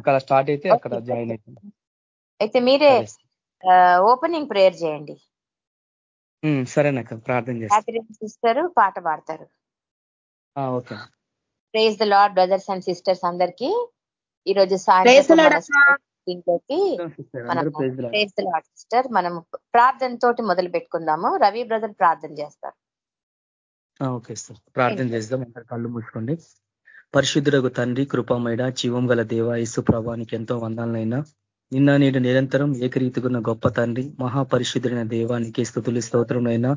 అక్కడ స్టార్ట్ అయితే అక్కడ జాయిన్ అవుతుంది అయితే మీరే ఓపెనింగ్ ప్రేయర్ చేయండి. సరేనక్క ప్రార్థన చేస్తారు సిస్టర్ పాట పాడతారు. Okay. Praise the Lord brothers and sisters అందరికి. ఈరోజు సిస్టర్ మనం ప్రార్థన తోటి మొదలు పెట్టుకుందాము. రవి బ్రదర్ ప్రార్థన చేస్తారు. Okay sir. ప్రార్థన చేద్దాం. అందరు కళ్ళు మూసుకోండి. పరిశుద్ధులకు తండ్రి కృపమైడ జీవం గల దేవ ఇసు ప్రభానికి ఎంతో వందాలనైనా నిన్న నేడు నిరంతరం ఏకరీతికున్న గొప్ప తండ్రి మహాపరిశుద్ధుడైన దేవానికి స్థుతులు స్తోత్రంనైనా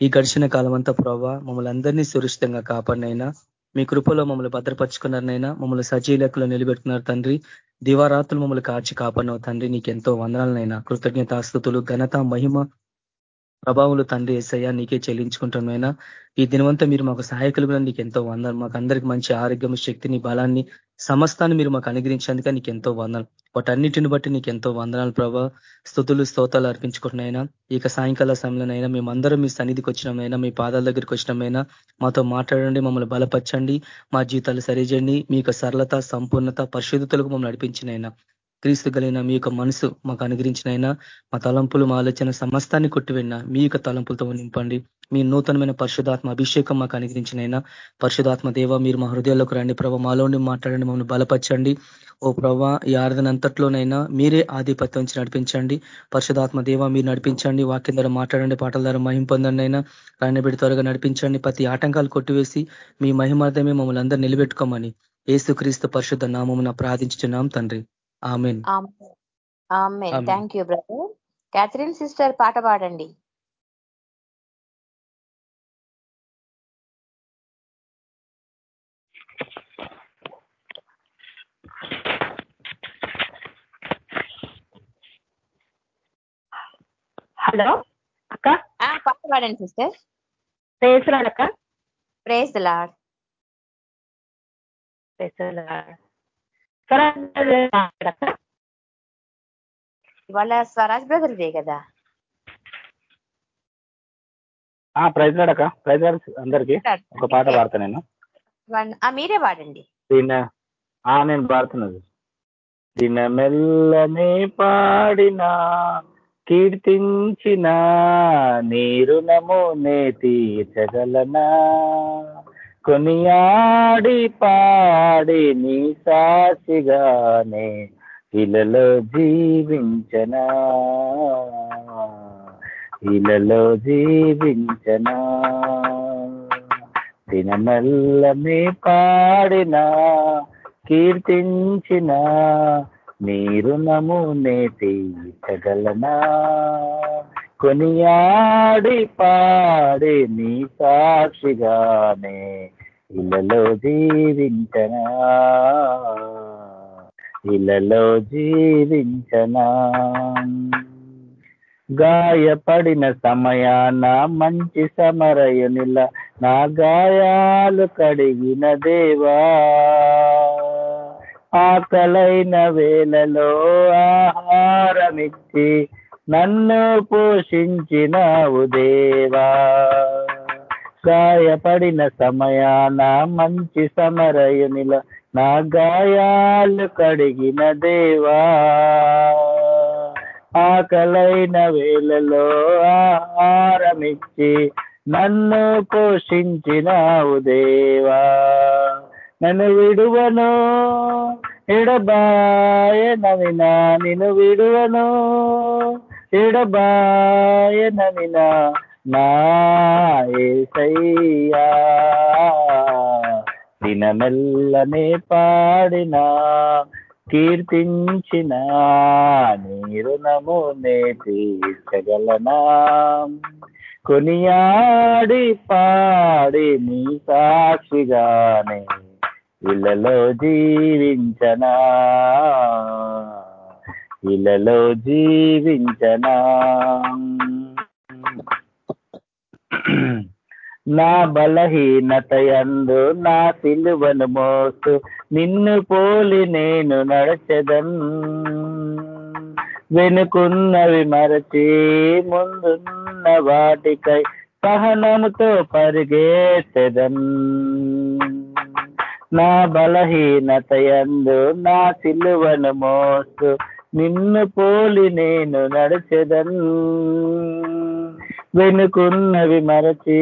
ఈ గడిచిన కాలం అంతా ప్రభావ మమ్మల్ని అందరినీ సురక్షితంగా కాపాడినైనా. మీ కృపలో మమ్మల్ని భద్రపరుచుకున్నారనైనా. మమ్మల్ని సజీలకులు నిలబెట్టుకున్నారు తండ్రి. దివారాత్రులు మమ్మల్ని కాచి కాపాడినవు తండ్రి నీకెంతో వందనాలనైనా. కృతజ్ఞతాస్థుతులు ఘనత మహిమ ప్రభావంలో తండ్రి ఏసయ్యా నీకే చెల్లించుకుంటున్నాయినా ఈ దినవంతా మీరు మాకు సహాయకులుగా నీకు ఎంతో వందలు మాకు అందరికి మంచి ఆరోగ్యం శక్తిని బలాన్ని సమస్తాన్ని మీరు మాకు అనుగ్రహించేందుక నీకు ఎంతో వందలు వాటన్నిటిని బట్టి నీకు ఎంతో వందనాలు ప్రభా. స్థుతులు స్తోతాలు అర్పించుకుంటున్నాయినా ఇక సాయంకాల సమయంలోనైనా మేమందరం మీ సన్నిధికి వచ్చినమైనా మీ పాదాల దగ్గరికి వచ్చినమైనా మాతో మాట్లాడండి మమ్మల్ని బలపరచండి. మా జీవితాలు సరిచేయండి. మీ సరళత సంపూర్ణత పరిశుద్ధతలకు మమ్మల్ని నడిపించినైనా క్రీస్తు కలిగిన మీ యొక్క మనసు మాకు అనుగ్రహించినైనా మా తలంపులు మా ఆలోచన సమస్తాన్ని కొట్టివెన్న మీ యొక్క తలంపులతో నింపండి. మీ నూతనమైన పరిశుధాత్మ అభిషేకం మాకు అనుగ్రహించినైనా పరిశుధాత్మ దేవ మీరు మా హృదయాల్లోకి రండి. ప్రభ మాలోని మాట్లాడండి మమ్మల్ని బలపరచండి. ఓ ప్రభా ఈ ఆరాధన అంతట్లోనైనా మీరే ఆధిపత్యం నుంచి నడిపించండి. పరిశుధాత్మ దేవ మీరు నడిపించండి. వాక్యం ద్వారా మాట్లాడండి పాటల ద్వారా మహిం పొందండి అయినా త్వరగా నడిపించండి. ప్రతి ఆటంకాలు కొట్టివేసి మీ మహిమార్థమే మమ్మల్ని అందరూ నిలబెట్టుకోమని ఏసుక్రీస్తు పరిశుద్ధ నామమున ప్రార్థించున్నాం తండ్రి. Amen. Thank you brother. Catherine sister పాట పాడండి. హలో అక్క? పాట పాడండి సిస్టర్. ప్రేస్ అక్క. Praise Lord. ప్రేస్ ఇవాళ స్వరాజ్ బ్రదర్ డే కదా. ప్రైజ్ లాడక ప్రైజ్ అందరికి. ఒక పాట పాడతా నేను. మీరే పాడండి. నేను పాడుతున్నది దినమెల్లనే పాడినా కీర్తించిన నీరు నమోనే తీర్చగలనా? కొనియాడి పాడి నీ సాక్షిగానే ఇలలో జీవించనా. ఇలలో జీవించనా. దినమల్లమే పాడినా కీర్తించిన మీరు నమూనే తీర్చగలనా కొనియాడి పాడి నీ సాక్షిగానే ఇళ్ళలో జీవించనా. ఇళ్ళలో జీవించనా. గాయపడిన సమయాన మంచి సమరయునిల నా గాయాలు కడిగిన దేవా. ఆకలైన వేలలో ఆహారమిచ్చి నన్ను పోషించినావు దేవా గాయపడిన సమయాన మంచి సమరయునిల నా గాయాలు కడిగిన దేవా. ఆకలైన వేళలో ఆహారమిచ్చి నన్ను పోషించినావు దేవా నన్ను విడువను ఎడబాయ నవినా నిన్ను విడువను. ఎడబాయ నవినా నా దినమెల్లనే పాడినా కీర్తించిన నీరు నమూనే తీర్చగలనా? కొనియాడి పాడి నీ సాక్షిగానే ఇళ్ళలో జీవించనా? ఇలలో జీవించనా? నా బలహీనత ఎందు నా సిలువను మోస్తూ నిన్ను పోలి నేను నడచదన్ వెనుకున్నవి మరచి ముందున్న వాటికై సహనముతో పరిగేసెదన్ నా బలహీనత ఎందు నా సిలువను మోస్తూ నిన్ను పోలి నేను నడిచెదన్. వెనుకున్నవి మరచి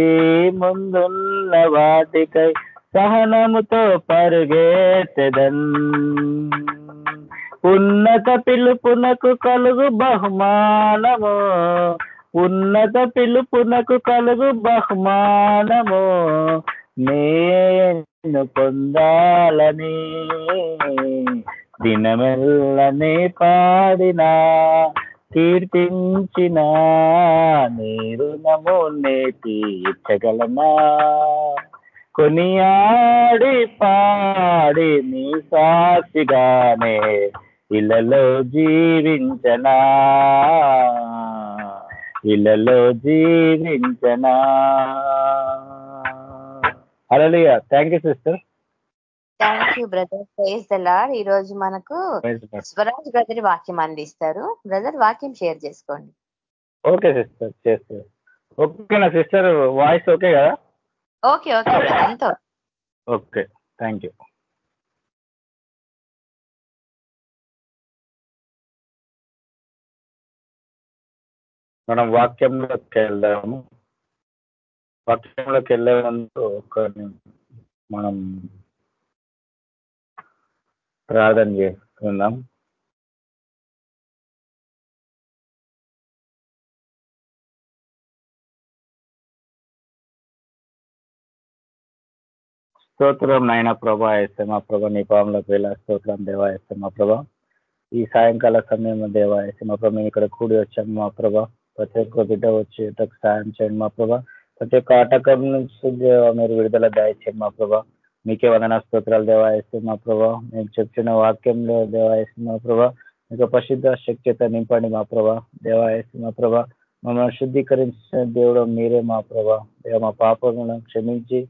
ముందున్న వాటికై సహనముతో పరుగెత్తెదన్ ఉన్నత పిలుపునకు కలుగు బహుమానము. ఉన్నత పిలుపునకు కలుగు బహుమానము. నేను పొందాలని దినమెల్లనే పాడినా కీర్తించిన నీరు నమోనే తీర్చగలనా? కొనియాడి పాడి నీ సాక్షిగానే ఇళ్ళలో జీవించనా? ఇళ్ళలో జీవించనా? అలలియా thank you sister. Thank you brother praise the Lord ఈ రోజు మనకు స్వరాజ్ బ్రదర్ వాక్యం అందిస్తారు. బ్రదర్ వాక్యం షేర్ చేసుకోండి. ఓకే సిస్టర్ చేస్తారు ఓకేనా సిస్టర్ వాయిస్ ఓకే కదా? ఓకే ఓకే ఎంతో ఓకే థ్యాంక్ యూ మనం వాక్యంలోకి వెళ్దాము. వాక్యంలోకి వెళ్ళే ముందు ఒక మనం ప్రార్థన చేసుకుందాం స్తోత్రం నాయన ప్రభా వేస్తే మా ప్రభా నీ పాములకు వెళ్ళ స్తోత్రం దేవా వేస్తే మా ప్రభా. ఈ సాయంకాల సమయంలో దేవా వేస్తే మా ప్రభా మేము ఇక్కడ కూడి వచ్చాము మా ప్రభ. ప్రతి ఒక్క బిడ్డ వచ్చేటకు సాయం చేయండి మా ప్రభ. ప్రతి ఒక్క ఆటకం నుంచి మీరు విడుదల దయచేయండి మా ప్రభా. మీకే వందన స్తోత్రాలు దేవాయస్తు మా ప్రభా. మేము చెప్తున్న వాక్యంలో దేవాయస్తు మా ప్రభా. మీకు పరిశుద్ధ శక్తిత నింపండి మా ప్రభా. దేవాయస్తు మా ప్రభా. మమ్మల్ని శుద్ధీకరించిన దేవుడు మీరే మా ప్రభా. దేవ మా పాపలను క్షమించి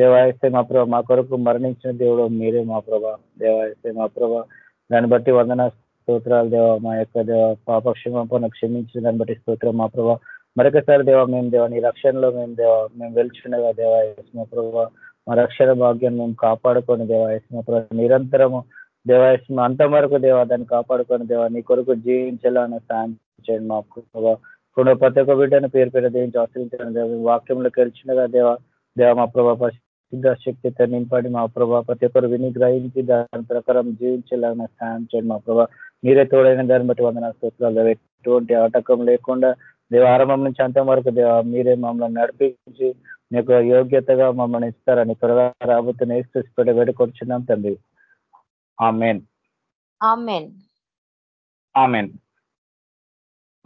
దేవాయస్తే మా ప్రభా మా కొరకు మరణించిన దేవుడు మీరే మా ప్రభా. దేవాయస్తే మా ప్రభా. దాన్ని బట్టి వందన స్తోత్రాలు దేవ. మా యొక్క దేవ పాప క్షమాపణ క్షమించిన దాన్ని బట్టి స్తోత్రం మా ప్రభా. మరొకసారి దేవ మేము దేవ నీ రక్షణలో మేము దేవ మేము వెళ్చుండగా దేవ మా ప్రభా. మా రక్షణ భాగ్యం మేము కాపాడుకొని దేవాయస్మ నిరంతరము దేవాయస్మ అంత వరకు దేవ దాన్ని కాపాడుకొని దేవా నీ కొరకు జీవించాలని సాయం చేయండి మా ఇప్పుడు ప్రతి ఒక్క బిడ్డను పేరు పేరు దేవించి ఆశ్రయించడం దేవ. వాక్యంలో గెలిచినగా దేవ దేవ మా ప్రభా పరిశుద్ధ శక్తితో నింపడి మా ప్రభా. ప్రతి ఒక్కరు విని గ్రహించి దాని ప్రకారం జీవించాలని సాయం చేయండి మా ప్రభా. మీరే తోడైన దాన్ని బట్టి వందన స్తోత్రాలు ఎటువంటి ఆటకం లేకుండా దేవ ఆరంభం నుంచి అంతం వరకు దేవ మీరే మమ్మల్ని నడిపించి నీకు యోగ్యతగా మమ్మల్ని ఇస్తారని త్వరగా రాబోతున్న ఏసుపెట్ట వేడుకొచ్చున్నాం తండ్రి. ఆమెన్. ఆమెన్.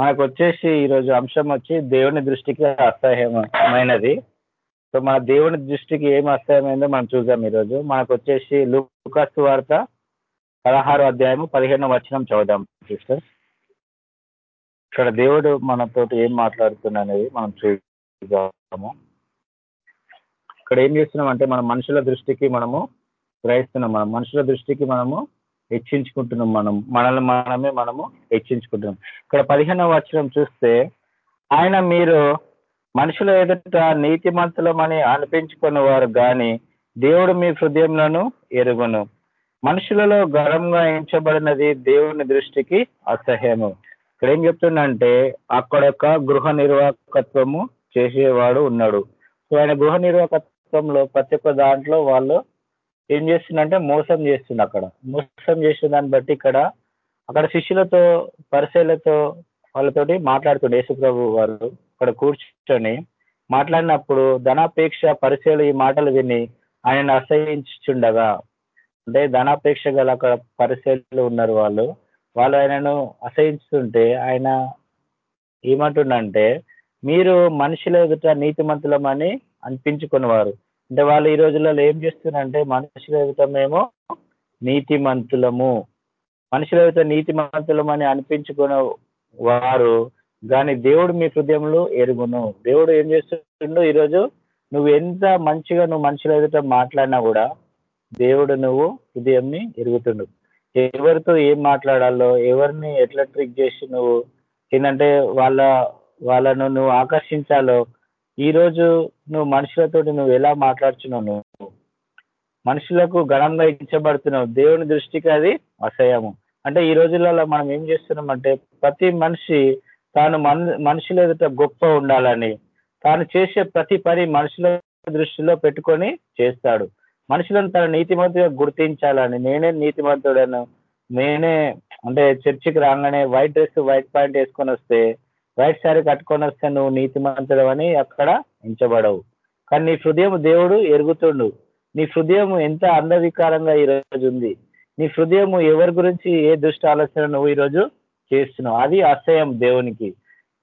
మనకు వచ్చేసి ఈరోజు అంశం వచ్చి దేవుని దృష్టికి అసహ్యమైనది. సో మన దేవుని దృష్టికి ఏం అసహ్యమైందో మనం చూద్దాం ఈరోజు మనకు వచ్చేసి లూకాసు వార్త పదహారు అధ్యాయము పదిహేను వచనం చదువుదాం సిస్టర్. ఇక్కడ దేవుడు మనతోటి ఏం మాట్లాడుతున్నా అనేది మనం చూద్దాము. ఇక్కడ ఏం చేస్తున్నాం అంటే మన మనుషుల దృష్టికి మనము గ్రహిస్తున్నాం. మనం మనుషుల దృష్టికి మనము హెచ్చించుకుంటున్నాం మనం. మనల్ని మనమే మనము హెచ్చించుకుంటున్నాం. ఇక్కడ పదిహేనవ వచనం చూస్తే ఆయన మీరు మనుషుల ఎదుట నీతిమంతులమని అనిపించుకున్న వారు కానీ దేవుడు మీ హృదయంలోను ఎరుగును. మనుషులలో గర్వంగా ఎంచబడినది దేవుని దృష్టికి అసహ్యము. ఇక్కడ ఏం చెప్తుందంటే అక్కడొక గృహ నిర్వాహకత్వము చేసేవాడు ఉన్నాడు. సో ఆయన గృహ మొత్తంలో ప్రతి ఒక్క దాంట్లో వాళ్ళు ఏం చేస్తుందంటే మోసం చేస్తుంది అక్కడ. మోసం చేసిన దాన్ని బట్టి ఇక్కడ అక్కడ శిష్యులతో పరిశీలతో వాళ్ళతోటి మాట్లాడుతుండే యేసుప్రభు వారు. అక్కడ కూర్చొని మాట్లాడినప్పుడు ధనాపేక్ష పరిశీలు ఈ మాటలు విని ఆయన అసహించుండగా అంటే ధనాపేక్ష గల అక్కడ పరిశీలు ఉన్నారు వాళ్ళు. వాళ్ళు ఆయనను అసహించుతుంటే ఆయన ఏమంటుండంటే మీరు మనుషుల ఎదుట నీతిమంతులమని అనిపించుకున్నవారు. అంటే వాళ్ళు ఈ రోజులలో ఏం చేస్తున్నారంటే మనుషుల ఎదుట మేము నీతిమంతులము. మనుషుల ఎదుట నీతిమంతులమని అనిపించుకున్న వారు కానీ దేవుడు మీ హృదయంలో ఎరుగును. దేవుడు ఏం చేస్తుండో? ఈరోజు నువ్వు ఎంత మంచిగా నువ్వు మనుషుల ఎదుట మాట్లాడినా కూడా దేవుడు నువ్వు హృదయంని ఎరుగుతుండు. ఎవరితో ఏం మాట్లాడాలో ఎవరిని ఎట్లా ట్రిక్ చేసి నువ్వు ఏంటంటే వాళ్ళ వాళ్ళను నువ్వు ఆకర్షించాలో ఈ రోజు నువ్వు మనుషులతో నువ్వు ఎలా మాట్లాడుచున్నావు నువ్వు? మనుషులకు ఘనంగా ఇచ్చబడుతున్నావు. దేవుని దృష్టికి అది అసహ్యము. అంటే ఈ రోజులలో మనం ఏం చేస్తున్నాం అంటే ప్రతి మనిషి తాను మనుషుల ఎదుట గొప్ప ఉండాలని తాను చేసే ప్రతి పని మనుషుల దృష్టిలో పెట్టుకొని చేస్తాడు. మనుషులను తన నీతిమంతుగా గుర్తించాలని నేనే నీతిమంతుడను నేనే అంటే చర్చికి రాగానే వైట్ డ్రెస్ వైట్ ప్యాంట్ వేసుకొని వస్తే రైట్ శారీ కట్టుకొని వస్తే నువ్వు నీతిమంతుడు అని అక్కడ ఎంచబడవు. కానీ నీ హృదయం దేవుడు ఎరుగుతుండు. నీ హృదయం ఎంత అందవికారంగా ఈరోజు ఉంది. నీ హృదయం ఎవరి గురించి ఏ దుష్ట ఆలోచన నువ్వు ఈరోజు చేస్తున్నావు? అది అసహ్యం దేవునికి.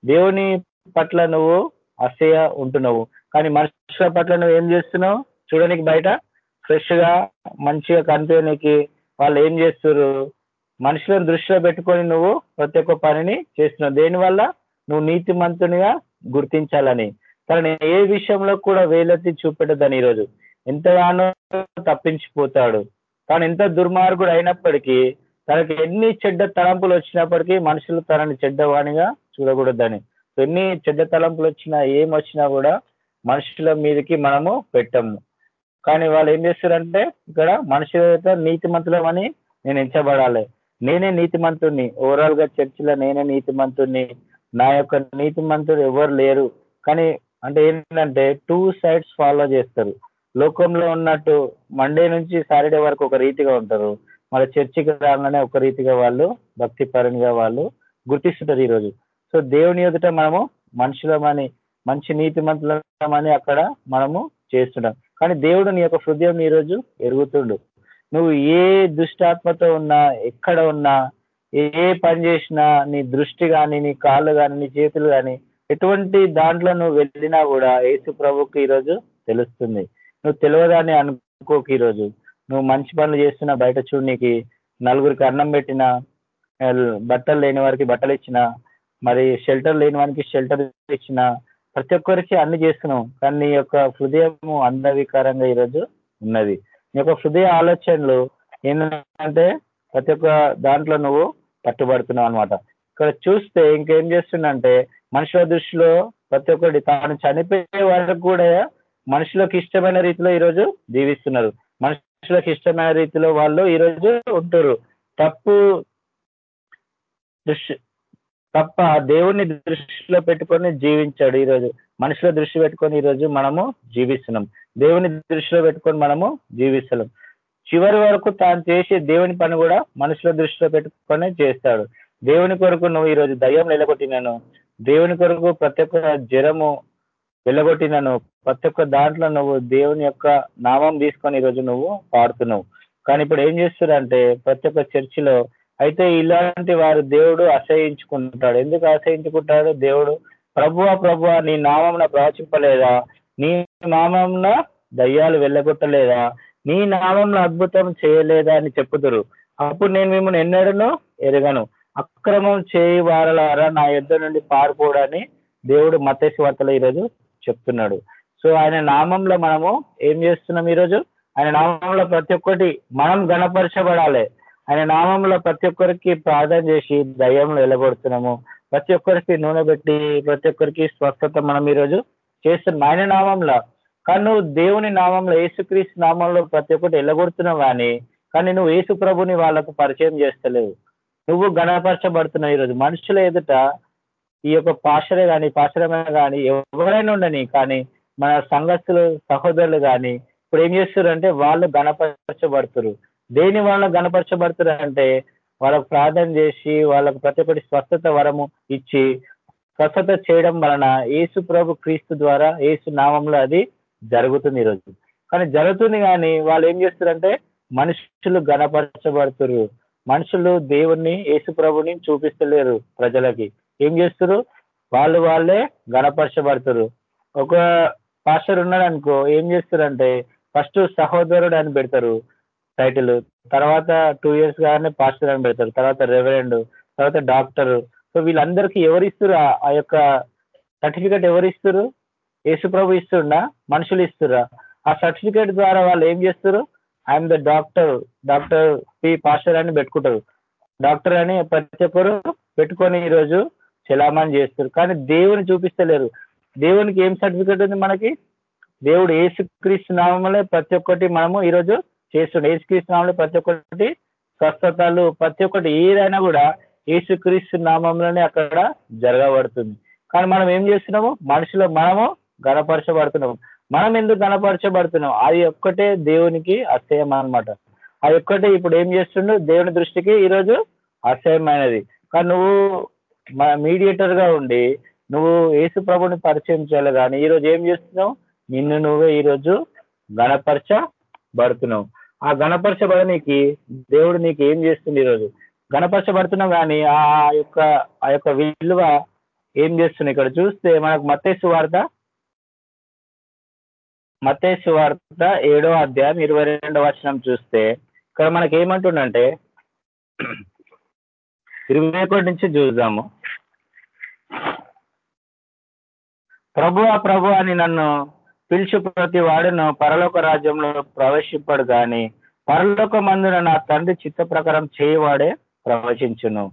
దేవుని పట్ల నువ్వు అసహ్య ఉంటున్నావు. కానీ మనుషుల పట్ల నువ్వు ఏం చేస్తున్నావు? చూడడానికి బయట ఫ్రెష్గా మంచిగా కనిపించడానికి వాళ్ళు ఏం చేస్తున్నారు మనుషులను దృష్టిలో పెట్టుకొని నువ్వు ప్రతి ఒక్క పనిని చేస్తున్నావు. దేనివల్ల? నువ్వు నీతిమంతునిగా గుర్తించాలని. తనని ఏ విషయంలో కూడా వేలెత్తి చూపెట్టదని ఈరోజు. ఎంతగానో తప్పించిపోతాడు. తాను ఎంత దుర్మార్గుడు అయినప్పటికీ తనకి ఎన్ని చెడ్డ తలంపులు వచ్చినప్పటికీ మనుషులు తనని చెడ్డవాణిగా చూడకూడదని. ఎన్ని చెడ్డ తలంపులు వచ్చినా ఏం వచ్చినా కూడా మనుషుల మీదకి మనము పెట్టము. కానీ వాళ్ళు ఏం చేస్తారంటే ఇక్కడ మనుషులతో నీతిమంతులమని నేను ఎంచబడాలి. నేనే నీతిమంతుణ్ణి. ఓవరాల్గా చర్చిలో నేనే నీతిమంతుణ్ణి. నా యొక్క నీతిమంతుడు ఎవరు లేరు. కానీ అంటే ఏంటంటే టూ సైడ్స్ ఫాలో చేస్తారు. లోకంలో ఉన్నట్టు మండే నుంచి సాటర్డే వరకు ఒక రీతిగా ఉంటారు. మన చర్చికి రాగానే ఒక రీతిగా వాళ్ళు భక్తి పరంగా వాళ్ళు గుర్తిస్తుంటారు ఈరోజు సో దేవుని ఎదుట మనము మనుషులమని మంచి నీతిమంతులమని అక్కడ మనము చేస్తున్నాం. కానీ దేవుడు నీ యొక్క హృదయం ఈరోజు ఎరుగుతుండు. నువ్వు ఏ దుష్టాత్మతో ఉన్నా ఎక్కడ ఉన్నా ఏ పని చేసినా నీ దృష్టి కానీ నీ కాళ్ళు కానీ నీ చేతులు కానీ ఎటువంటి దాంట్లో నువ్వు వెళ్ళినా కూడా యేసు ప్రభుకి ఈరోజు తెలుస్తుంది. నువ్వు తెలియదని అనుకోకు ఈరోజు. నువ్వు మంచి పనులు చేస్తున్నా బయట చూడనీకి నలుగురికి అన్నం పెట్టిన బట్టలు లేని వారికి బట్టలు ఇచ్చిన మరి షెల్టర్ లేని వారికి షెల్టర్ ఇచ్చిన ప్రతి ఒక్కరికి అన్ని చేస్తున్నావు. కానీ నీ యొక్క హృదయం అందవికారంగా ఈరోజు ఉన్నది. నీ యొక్క హృదయ ఆలోచనలు ఏంటంటే ప్రతి ఒక్క దాంట్లో నువ్వు పట్టుబడుతున్నాం అనమాట ఇక్కడ చూస్తే ఇంకేం చేస్తుందంటే మనుషుల దృష్టిలో ప్రతి ఒక్కటి తాను చనిపోయే వరకు కూడా మనుషులకు ఇష్టమైన రీతిలో ఈరోజు జీవిస్తున్నారు. మనుషులకు ఇష్టమైన రీతిలో వాళ్ళు ఈరోజు ఉంటారు. తప్పు దృష్టి తప్ప దేవుణ్ణి దృష్టిలో పెట్టుకొని జీవించాడు ఈరోజు. మనుషుల దృష్టి పెట్టుకొని ఈరోజు మనము జీవిస్తున్నాం. దేవుని దృష్టిలో పెట్టుకొని మనము జీవిస్తున్నాం. చివరి వరకు తాను చేసే దేవుని పని కూడా మనుషుల దృష్టిలో పెట్టుకొని చేస్తాడు. దేవుని కొరకు నువ్వు ఈరోజు దయ్యం నిలగొట్టినాను దేవుని కొరకు ప్రతి ఒక్క జ్వరము వెళ్ళగొట్టినను. ప్రతి ఒక్క దాంట్లో నువ్వు దేవుని యొక్క నామం తీసుకొని ఈరోజు నువ్వు పాడుతున్నావు. కానీ ఇప్పుడు ఏం చేస్తున్నారంటే ప్రతి ఒక్క చర్చిలో అయితే ఇలాంటి వారు దేవుడు అసహించుకుంటాడు ఎందుకు అసహించుకుంటాడు దేవుడు ప్రభువ ప్రభువ నీ నామంన ప్రవచింపలేదా? నీ నామంన దయ్యాలు వెళ్ళగొట్టలేదా? నీ నామంలో అద్భుతం చేయలేదా అని చెప్పుదురు. అప్పుడు నేను మిమ్మల్ని ఎన్నడనో ఎరగను. అక్రమం చేయి వారలారా నా యుద్ధ నుండి పారిపోవడాన్ని దేవుడు మతేసి వార్తలో ఈరోజు చెప్తున్నాడు. సో ఆయన నామంలో మనము ఏం చేస్తున్నాం ఈరోజు? ఆయన నామంలో ప్రతి ఒక్కటి మనం గణపరచబడాలి. ఆయన నామంలో ప్రతి ఒక్కరికి ప్రార్థన చేసి దయ్యంలో వెళ్ళగొడుతున్నాము ప్రతి ఒక్కరికి నూనె పెట్టి ప్రతి ఒక్కరికి స్వస్థత మనం ఈరోజు చేస్తున్నాం. ఆయన నామంలో కానీ నువ్వు దేవుని నామంలో యేసుక్రీస్తు నామంలో ప్రతి ఒక్కటి వెళ్ళగొడుతున్నావు కానీ కానీ నువ్వు యేసు ప్రభుని వాళ్ళకు పరిచయం చేస్తలేవు. నువ్వు గణపరచబడుతున్నావు ఈరోజు మనుషుల ఎదుట ఈ యొక్క పాషరే కానీ పాషరమే కానీ ఎవరైనా ఉండని కానీ మన సంఘస్థులు సహోదరులు కానీ ఇప్పుడు ఏం చేస్తారు అంటే వాళ్ళు గణపరచబడుతురు దేని వల్ల గణపరచబడుతురు అంటే వాళ్ళకు ప్రార్థన చేసి వాళ్ళకు ప్రతి ఒక్కటి స్వస్థత వరము ఇచ్చి స్వస్థత చేయడం వలన ఏసు ప్రభు క్రీస్తు ద్వారా ఏసు నామంలో అది జరుగుతుంది ఈరోజు కానీ జరుగుతుంది కానీ వాళ్ళు ఏం చేస్తారంటే మనుషులు గణపరచబడుతురు. మనుషులు దేవుణ్ణి యేసు ప్రభుని చూపిస్తలేరు ప్రజలకి. ఏం చేస్తారు వాళ్ళు వాళ్ళే గణపరచబడుతురు. ఒక పాస్టర్ ఉన్నాడు అనుకో ఏం చేస్తారంటే ఫస్ట్ సహోదరుడు అని పెడతారు టైటిల్. తర్వాత టూ ఇయర్స్ గానే పాస్టర్ అని పెడతారు. తర్వాత రెవరెండ్ తర్వాత డాక్టర్. సో వీళ్ళందరికీ ఎవరు ఇస్తారు ఆ యొక్క సర్టిఫికేట్ ఎవరు యేసుప్రభు యేసు మనుషులు ఇస్తురా ఆ సర్టిఫికేట్ ద్వారా వాళ్ళు ఏం చేస్తారు I'm the doctor doctor P pastor అని పెట్టుకుంటారు. డాక్టర్ అని ప్రతి ఒక్కరు పెట్టుకొని ఈరోజు చలామణి చేస్తారు కానీ దేవుని చూపిస్తలేరు. దేవునికి ఏం సర్టిఫికేట్ ఉంది మనకి? దేవుడు ఏసుక్రీస్తు నామంలో ప్రతి ఒక్కటి మనము ఈరోజు చేస్తుండే. ఏసుక్రీస్తు నామంలో ప్రతి ఒక్కటి స్వస్థతలు ప్రతి ఒక్కటి ఏదైనా కూడా ఏసుక్రీస్తు నామంలోనే అక్కడ జరగబడుతుంది. కానీ మనం ఏం చేస్తున్నాము? మనుషులు మనము గణపరచబడుతున్నాం మనం ఎందుకు గణపరచబడుతున్నాం అది ఒక్కటే దేవునికి అసహ్యం అనమాట అది ఒక్కటే ఇప్పుడు ఏం చేస్తుండు? దేవుని దృష్టికి ఈరోజు అసహ్యమైనది. కానీ నువ్వు మన మీడియేటర్గా ఉండి నువ్వు యేసు ప్రభుని పరిచయం చేయాలి కానీ ఈరోజు ఏం చేస్తున్నావు? నిన్ను నువ్వే ఈరోజు గణపరచబడుతున్నావు ఆ గణపరచబడనికి దేవుడు నీకు ఏం చేస్తుంది ఈరోజు? గణపరచబడుతున్నావు కానీ ఆ యొక్క ఆ యొక్క విలువ ఏం చేస్తుంది? ఇక్కడ చూస్తే మనకు మత్స్సు వార్త మతే సువార్త ఏడో అధ్యాయం ఇరవై రెండవ వచనం చూస్తే ఇక్కడ మనకి ఏమంటుండంటే ఇరవై ఒకటి నుంచి చూద్దాము. ప్రభు ప్రభు అని నన్ను పిలిచి ప్రతి వాడును పరలోక రాజ్యంలో ప్రవేశింపడు గాని పరలోక మందున నా తండ్రి చిత్త ప్రకారం చేయవాడే ప్రవచించును.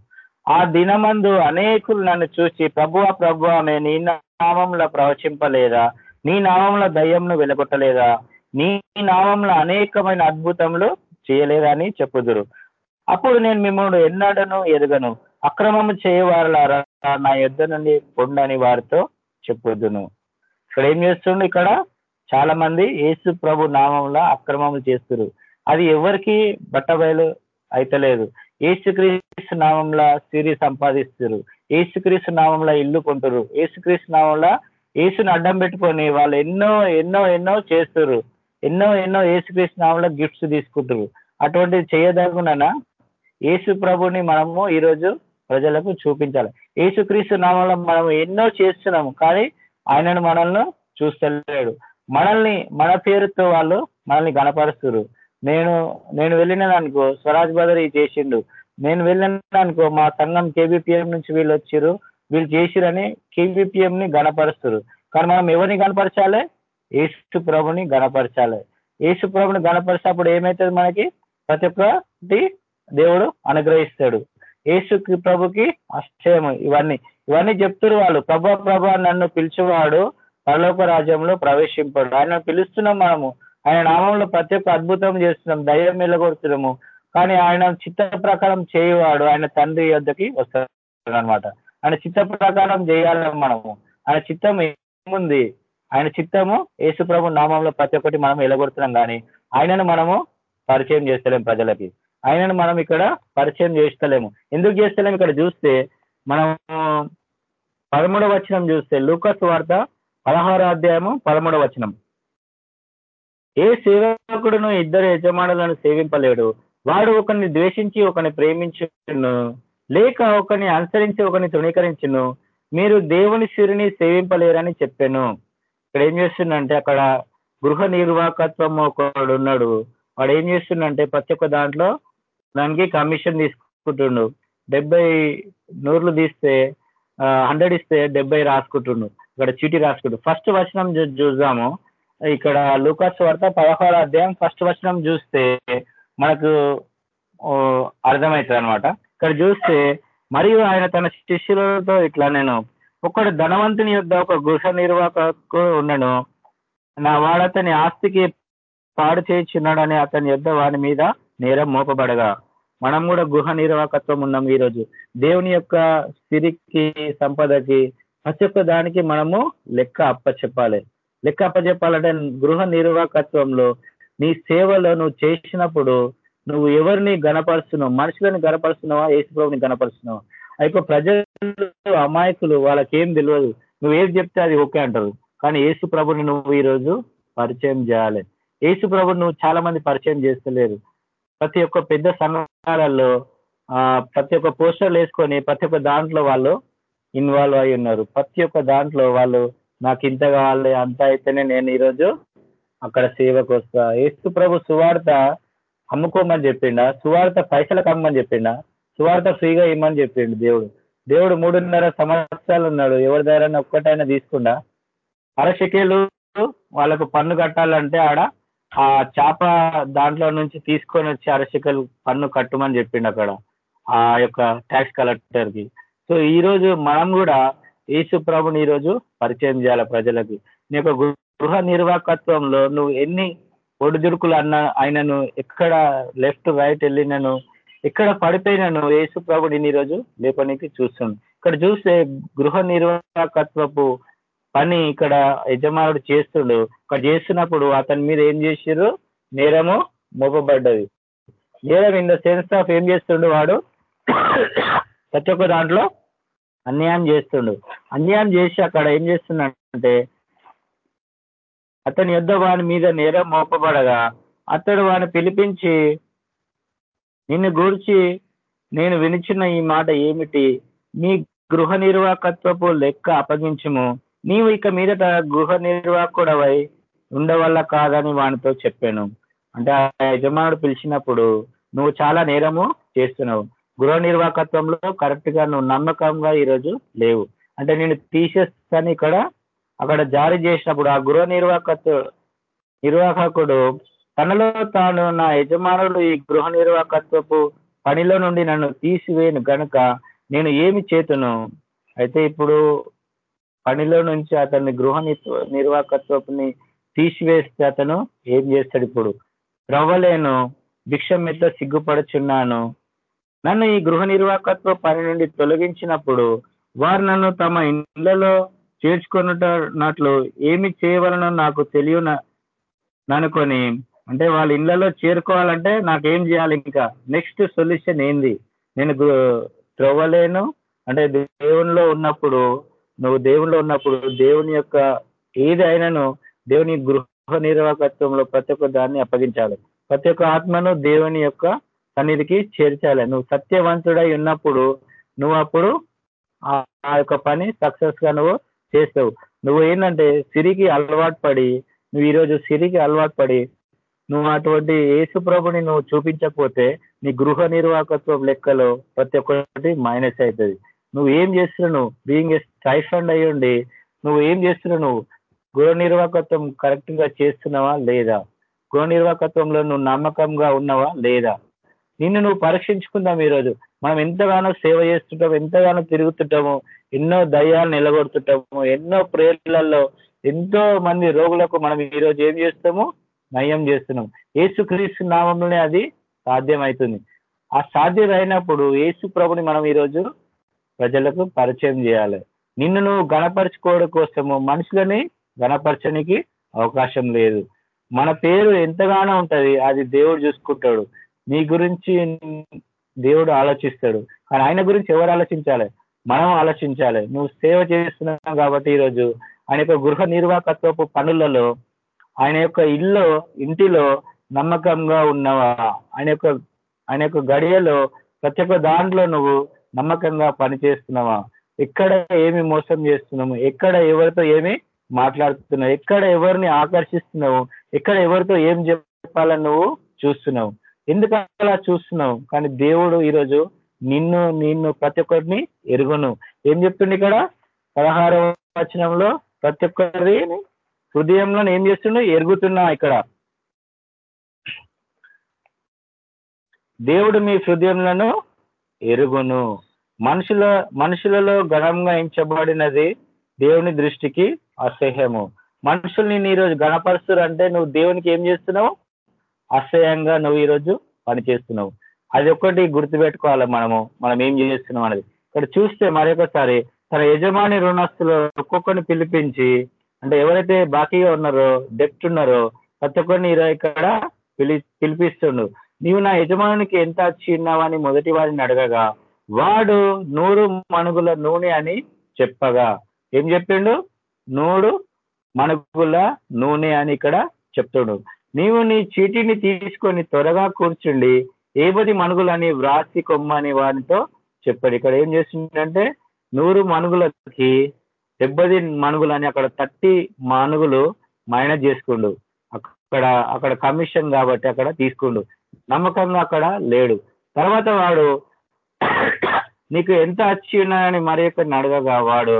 ఆ దినమందు అనేకులు నన్ను చూసి ప్రభు ప్రభు ఆమె నీ నామంలో ప్రవచింపలేదా? నీ నామంలో దయ్యంను వెలగొట్టలేదా? నీ నామంలో అనేకమైన అద్భుతములు చేయలేదా అని చెప్పుదురు. అప్పుడు నేను మిమ్మల్ని ఎన్నడను ఎదగను అక్రమము చేయవారలారా? నా యుద్ధ నుండి పొండని వారితో చెప్పుదును. ఇక్కడ ఏం చేస్తుండ్రు ఇక్కడ. చాలా మంది యేసు ప్రభు నామంలో అక్రమములు చేస్తురు. అది ఎవరికి బట్టబయలు అయితలేదు. ఏసుక్రీస్తు నామంలో సిరి సంపాదిస్తున్నారు ఏసుక్రీస్తు నామంలో ఇల్లు కొంటురు. ఏసుక్రీస్తు నామంలో ఏసుని అడ్డం పెట్టుకొని వాళ్ళు ఎన్నో ఎన్నో ఎన్నో చేస్తారు ఎన్నో ఎన్నో ఏసుక్రీస్తు నామంలో గిఫ్ట్స్ తీసుకుంటారు అటువంటిది చేయదగుననా? యేసు ప్రభుని మనము ఈరోజు ప్రజలకు చూపించాలి. యేసుక్రీస్తు నామంలో మనం ఎన్నో చేస్తున్నాము కానీ ఆయనను మనల్ని చూస్తలేడు. మనల్ని మన పేరుతో వాళ్ళు మనల్ని గణపరుస్తున్నారు నేను నేను వెళ్ళిన అనుకో స్వరాజ్ బదర్ ఇది చేసిండు. నేను వెళ్ళిన అనుకో మా సంఘం కేబిపిఎం నుంచి వీళ్ళు వచ్చిర్రు. వీళ్ళు చేసిరని కేబిపిఎం ని గణపరుస్తారు కానీ మనం ఎవరిని గణపరచాలి యేసు ప్రభుని గణపరచాలి యేసు ప్రభుని గణపరిచినప్పుడు ఏమవుతుంది మనకి? ప్రతి ఒక్కటి దేవుడు అనుగ్రహిస్తాడు. యేసు ప్రభుకి అక్షయము ఇవన్నీ. ఇవన్నీ చెప్తున్నారు వాళ్ళు. ప్రభా ప్రభా నన్ను పిలిచేవాడు పరలోక రాజ్యంలో ప్రవేశింపడు. ఆయన పిలుస్తున్నాం మనము. ఆయన నామంలో ప్రతి ఒక్క అద్భుతం చేస్తున్నాం. దయ్యం వెళ్ళగొడుతున్నాము కానీ ఆయన చిత్త ప్రకారం చేయవాడు. ఆయన తండ్రి వద్దకి వస్తాడు అనమాట ఆయన చిత్త ప్రకారం చేయాలి మనము ఆయన చిత్తం ఏముంది? ఆయన చిత్తము యేసుప్రభు నామంలో ప్రతి ఒక్కటి మనం ఎలగొడుతున్నాం కానీ ఆయనను మనము పరిచయం చేస్తలేం ప్రజలకి. ఆయనను మనం ఇక్కడ పరిచయం చేస్తలేము. ఎందుకు చేస్తలేము ఇక్కడ చూస్తే మనం పదమూడవ వచనం చూస్తే లూకస్ వార్త పదహారో అధ్యాయము పదమూడవ వచనం. ఏ సేవకుడును ఇద్దరు యజమానులను సేవింపలేడు? వాడు ఒకరిని ద్వేషించి ఒకరిని ప్రేమించును. లేక ఒకరిని అనుసరించి ఒకరిని తృణీకరించును. మీరు దేవుని సిరిని సేవింపలేరని చెప్పాను. ఇక్కడ ఏం చేస్తుందంటే అక్కడ గృహ నిర్వాహకత్వం ఒకడు ఉన్నాడు. వాడు ఏం చేస్తుండంటే ప్రతి ఒక్క దాంట్లో దానికి కమిషన్ తీసుకుంటుండు. డెబ్బై నూర్లు తీస్తే హండ్రెడ్ ఇస్తే డెబ్బై రాసుకుంటుండు. ఇక్కడ చీటీ రాసుకుంటు ఫస్ట్ వచనం చూద్దాము. ఇక్కడ లూకాస్ వార్త పదహారు అధ్యాయం ఫస్ట్ వచనం చూస్తే మనకు అర్థమవుతుంది అనమాట ఇక్కడ చూస్తే మరియు ఆయన తన శిష్యులతో ఇట్లా నేను ఒకడు ధనవంతుని యొక్క ఒక గృహ నిర్వాహకు ఉన్నాను నా వాడతని ఆస్తికి పాడు చేయించున్నాడని అతని యొక్క వాని మీద నేరం మోపబడగా. మనం కూడా గృహ నిర్వాహకత్వం ఉన్నాం ఈరోజు దేవుని యొక్క స్థిరికి సంపదకి ప్రతి ఒక్క దానికి మనము లెక్క అప్పచెప్పాలి. లెక్క అప్పచెప్పాలంటే గృహ నిర్వాహకత్వంలో నీ సేవలో నువ్వు చేసినప్పుడు నువ్వు ఎవరిని గణపరుస్తున్నావు? మనుషులను గణపరుస్తున్నావా? ఏసుప్రభుని గణపరుస్తున్నావా? అయితే ప్రజలు అమాయకులు వాళ్ళకి ఏం తెలియదు నువ్వు ఏది చెప్తే అది ఓకే అంటారు. కానీ ఏసు ప్రభుని నువ్వు ఈరోజు పరిచయం చేయాలి. ఏసు ప్రభుని నువ్వు చాలా మంది పరిచయం చేస్తలేరు. ప్రతి ఒక్క పెద్ద సంఘాలలో ప్రతి ఒక్క పోస్టర్లు వేసుకొని ప్రతి ఒక్క దాంట్లో వాళ్ళు ఇన్వాల్వ్ అయి ఉన్నారు. ప్రతి ఒక్క దాంట్లో వాళ్ళు నాకు ఇంత కావాలి అంత అయితేనే నేను ఈరోజు అక్కడ సేవకు వస్తా. ఏసు ప్రభు సువార్త అమ్ముకోమని చెప్పిండా సువార్త పైసలకు అమ్మని చెప్పిండా సువార్త ఫ్రీగా ఇమ్మని చెప్పిండు దేవుడు. దేవుడు మూడున్నర సంవత్సరాలు ఉన్నాడు ఎవరి దగ్గర ఒక్కటైనా తీసుకుండా అరశకేలు వాళ్ళకు పన్ను కట్టాలంటే ఆడ ఆ చేప దాంట్లో నుంచి తీసుకొని వచ్చి అరశకలు పన్ను కట్టమని చెప్పిండు అక్కడ ఆ యొక్క ట్యాక్స్ కలెక్టర్కి సో ఈ రోజు మనం కూడా యేసు ప్రభుని ఈరోజు పరిచయం చేయాలి ప్రజలకి. నీ యొక్క గృహ నిర్వాహకత్వంలో నువ్వు ఎన్ని ఒడిదుడుకులు అన్న ఆయనను ఎక్కడ లెఫ్ట్ రైట్ వెళ్ళినను ఎక్కడ పడిపోయినను యేసు ప్రభుడిని నేను ఈరోజు లేపనికి చూస్తుంది ఇక్కడ చూస్తే గృహ నిర్వాహకత్వపు పని ఇక్కడ యజమానుడు చేస్తుండు. ఇక్కడ చేస్తున్నప్పుడు అతని మీద ఏం చేసిర్రు? నేరము మోపబడ్డది. నేరం ఇన్ ద సెన్స్ ఆఫ్ ఏం చేస్తుండు వాడు? ప్రతి ఒక్క దాంట్లో అన్యాయం చేస్తుండు. అన్యాయం చేసి అక్కడ ఏం చేస్తున్నాడంటే అతని యుద్ధ వాని మీద నేరం మోపబడగా అతడు వాని పిలిపించి నిన్ను గూర్చి నేను వినిచిన ఈ మాట ఏమిటి? మీ గృహ నిర్వాహకత్వపు లెక్క అప్పగించము. నీవు ఇక మీదట గృహ నిర్వాహకుడవై ఉండవల్ల కాదని వానితో చెప్పాను. అంటే ఆ యజమానుడు పిలిచినప్పుడు నువ్వు చాలా నేరము చేస్తున్నావు. గృహ నిర్వాహకత్వంలో కరెక్ట్గా నువ్వు నమ్మకంగా ఈరోజు లేవు. అంటే నేను తీసేస్తాను ఇక్కడ అక్కడ జారీ చేసినప్పుడు ఆ గృహ నిర్వాహకత్వ నిర్వాహకుడు తనలో తాను నా యజమానుడు ఈ గృహ నిర్వాహకత్వపు పనిలో నుండి నన్ను తీసివేయను గనుక నేను ఏమి చేతును? అయితే ఇప్పుడు పనిలో నుంచి అతన్ని గృహ నిర్వాహకత్వపుని తీసివేస్తే అతను ఏం చేస్తాడు ఇప్పుడు? రవ్వలేను భిక్షం ఎట్లా సిగ్గుపడుచున్నాను. నన్ను ఈ గృహ నిర్వాహకత్వ పని నుండి తొలగించినప్పుడు వారు నన్ను తమ ఇళ్ళలో చేర్చుకున్నట్లు ఏమి చేయవలనో నాకు తెలియన అనుకొని అంటే వాళ్ళ ఇళ్ళలో చేరుకోవాలంటే నాకేం చేయాలి ఇంకా? నెక్స్ట్ సొల్యూషన్ ఏంది? నేను త్రవ్వలేను. అంటే దేవునిలో ఉన్నప్పుడు నువ్వు దేవునిలో ఉన్నప్పుడు దేవుని యొక్క ఏది అయినను దేవుని గృహ నిర్వాహకత్వంలో ప్రతి ఒక్క దాన్ని అప్పగించాలి. ప్రతి ఒక్క ఆత్మను దేవుని యొక్క సన్నిధికి చేర్చాలి. నువ్వు సత్యవంతుడై ఉన్నప్పుడు నువ్వు అప్పుడు ఆ యొక్క పని సక్సెస్గా నువ్వు చేస్తావు. నువ్వు ఏంటంటే సిరికి అలవాటు పడి నువ్వు ఈరోజు సిరికి అలవాటు పడి నువ్వు అటువంటి యేసు ప్రభుని నువ్వు చూపించకపోతే నీ గృహ నిర్వాహకత్వం లెక్కలో ప్రతి ఒక్కటి మైనస్ అవుతుంది నువ్వు ఏం చేస్తున్నావు? నువ్వు బీయింగ్ స్టైఫండ్ అయ్యి ఉండి నువ్వు ఏం చేస్తున్నావు? నువ్వు గృహ నిర్వాహకత్వం కరెక్ట్గా చేస్తున్నావా లేదా? గృహ నిర్వాహకత్వంలో నువ్వు నమ్మకంగా ఉన్నావా లేదా? నిన్ను నువ్వు పరీక్షించుకుందాం ఈరోజు. మనం ఎంతగానో సేవ చేస్తుంటాము ఎంతగానో తిరుగుతుంటాము ఎన్నో దయ్యాలు నిలబడుతుంటాము ఎన్నో ప్రేర్లలో ఎంతో మంది రోగులకు మనం ఈరోజు ఏం చేస్తాము? నయం చేస్తున్నాం. ఏసుక్రీస్తు నామంలోనే అది సాధ్యమవుతుంది ఆ సాధ్యం అయినప్పుడు ఏసు ప్రభుని మనం ఈరోజు ప్రజలకు పరిచయం చేయాలి. నిన్ను నువ్వు గణపరచుకోవడం కోసము మనుషులని గణపరచడానికి అవకాశం లేదు. మన పేరు ఎంతగానో ఉంటది అది దేవుడు చూసుకుంటాడు. నీ గురించి దేవుడు ఆలోచిస్తాడు. కానీ ఆయన గురించి ఎవరు ఆలోచించాలి? మనం ఆలోచించాలి. నువ్వు సేవ చేస్తున్నావు కాబట్టి ఈరోజు ఆయన యొక్క గృహ నిర్వాహకత్వపు పనులలో ఆయన యొక్క ఇల్లు ఇంటిలో నమ్మకంగా ఉన్నవా? ఆయన యొక్క ఆయన యొక్క గడియలో ప్రతి ఒక్క దాంట్లో నువ్వు నమ్మకంగా పనిచేస్తున్నావా? ఎక్కడ ఏమి మోసం చేస్తున్నాము ఎక్కడ ఎవరితో ఏమి మాట్లాడుతున్నావు? ఎక్కడ ఎవరిని ఆకర్షిస్తున్నావు? ఎక్కడ ఎవరితో ఏం చెప్పాలని నువ్వు చూస్తున్నావు? ఎందుకు అలా చూస్తున్నావు? కానీ దేవుడు ఈరోజు నిన్ను నిన్ను ప్రతి ఒక్కరిని ఎరుగును. ఏం చెప్తుంది ఇక్కడ? పదహారవ వచనంలో ప్రతి ఒక్కరి హృదయంలో ఏం చేస్తుండో? ఎరుగుతున్నా ఇక్కడ. దేవుడు మీ హృదయంలో ఎరుగును. మనుషుల మనుషులలో ఘనంగా ఎంచబడినది దేవుని దృష్టికి అసహ్యము. మనుషుల్ని నీ ఈరోజు గణపరుస్తురు అంటే నువ్వు దేవునికి ఏం చేస్తున్నావు? అసహ్యంగా నువ్వు ఈరోజు పని చేస్తున్నావు. అది ఒక్కటి గుర్తుపెట్టుకోవాలి మనము. మనం ఏం చేస్తున్నాం అనేది. ఇక్కడ చూస్తే మరొకసారి తన యజమాని రుణస్తులు ఒక్కొక్కరిని పిలిపించి అంటే ఎవరైతే బాకీగా ఉన్నారో డెప్ట్ ఉన్నారో ప్రతి ఒక్కరిని ఇక్కడ పిలి పిలిపిస్తుండు. నీవు నా యజమానికి ఎంత చిన్నావని మొదటి వాడిని అడగగా వాడు నూరు మణుగుల నూనె అని చెప్పగా. ఏం చెప్పిండు? నూరు మణుగుల నూనె అని ఇక్కడ చెప్తుడు. నీవు నీ చీటిని తీసుకొని త్వరగా కూర్చుండి ఏబది మనుగులని వ్రాసి కొమ్మని వారితో చెప్పాడు. ఇక్కడ ఏం చేస్తుందంటే నూరు మనుగులకి దెబ్బది మనుగులని అక్కడ థర్టీ మనుగులు మైనస్ చేసుకుండు. అక్కడ అక్కడ కమిషన్ కాబట్టి అక్కడ తీసుకుండు. నమ్మకంగా అక్కడ లేడు. తర్వాత వాడు నీకు ఎంత వచ్చి ఉన్నాయని మరి ఒకరిని అడగగా వాడు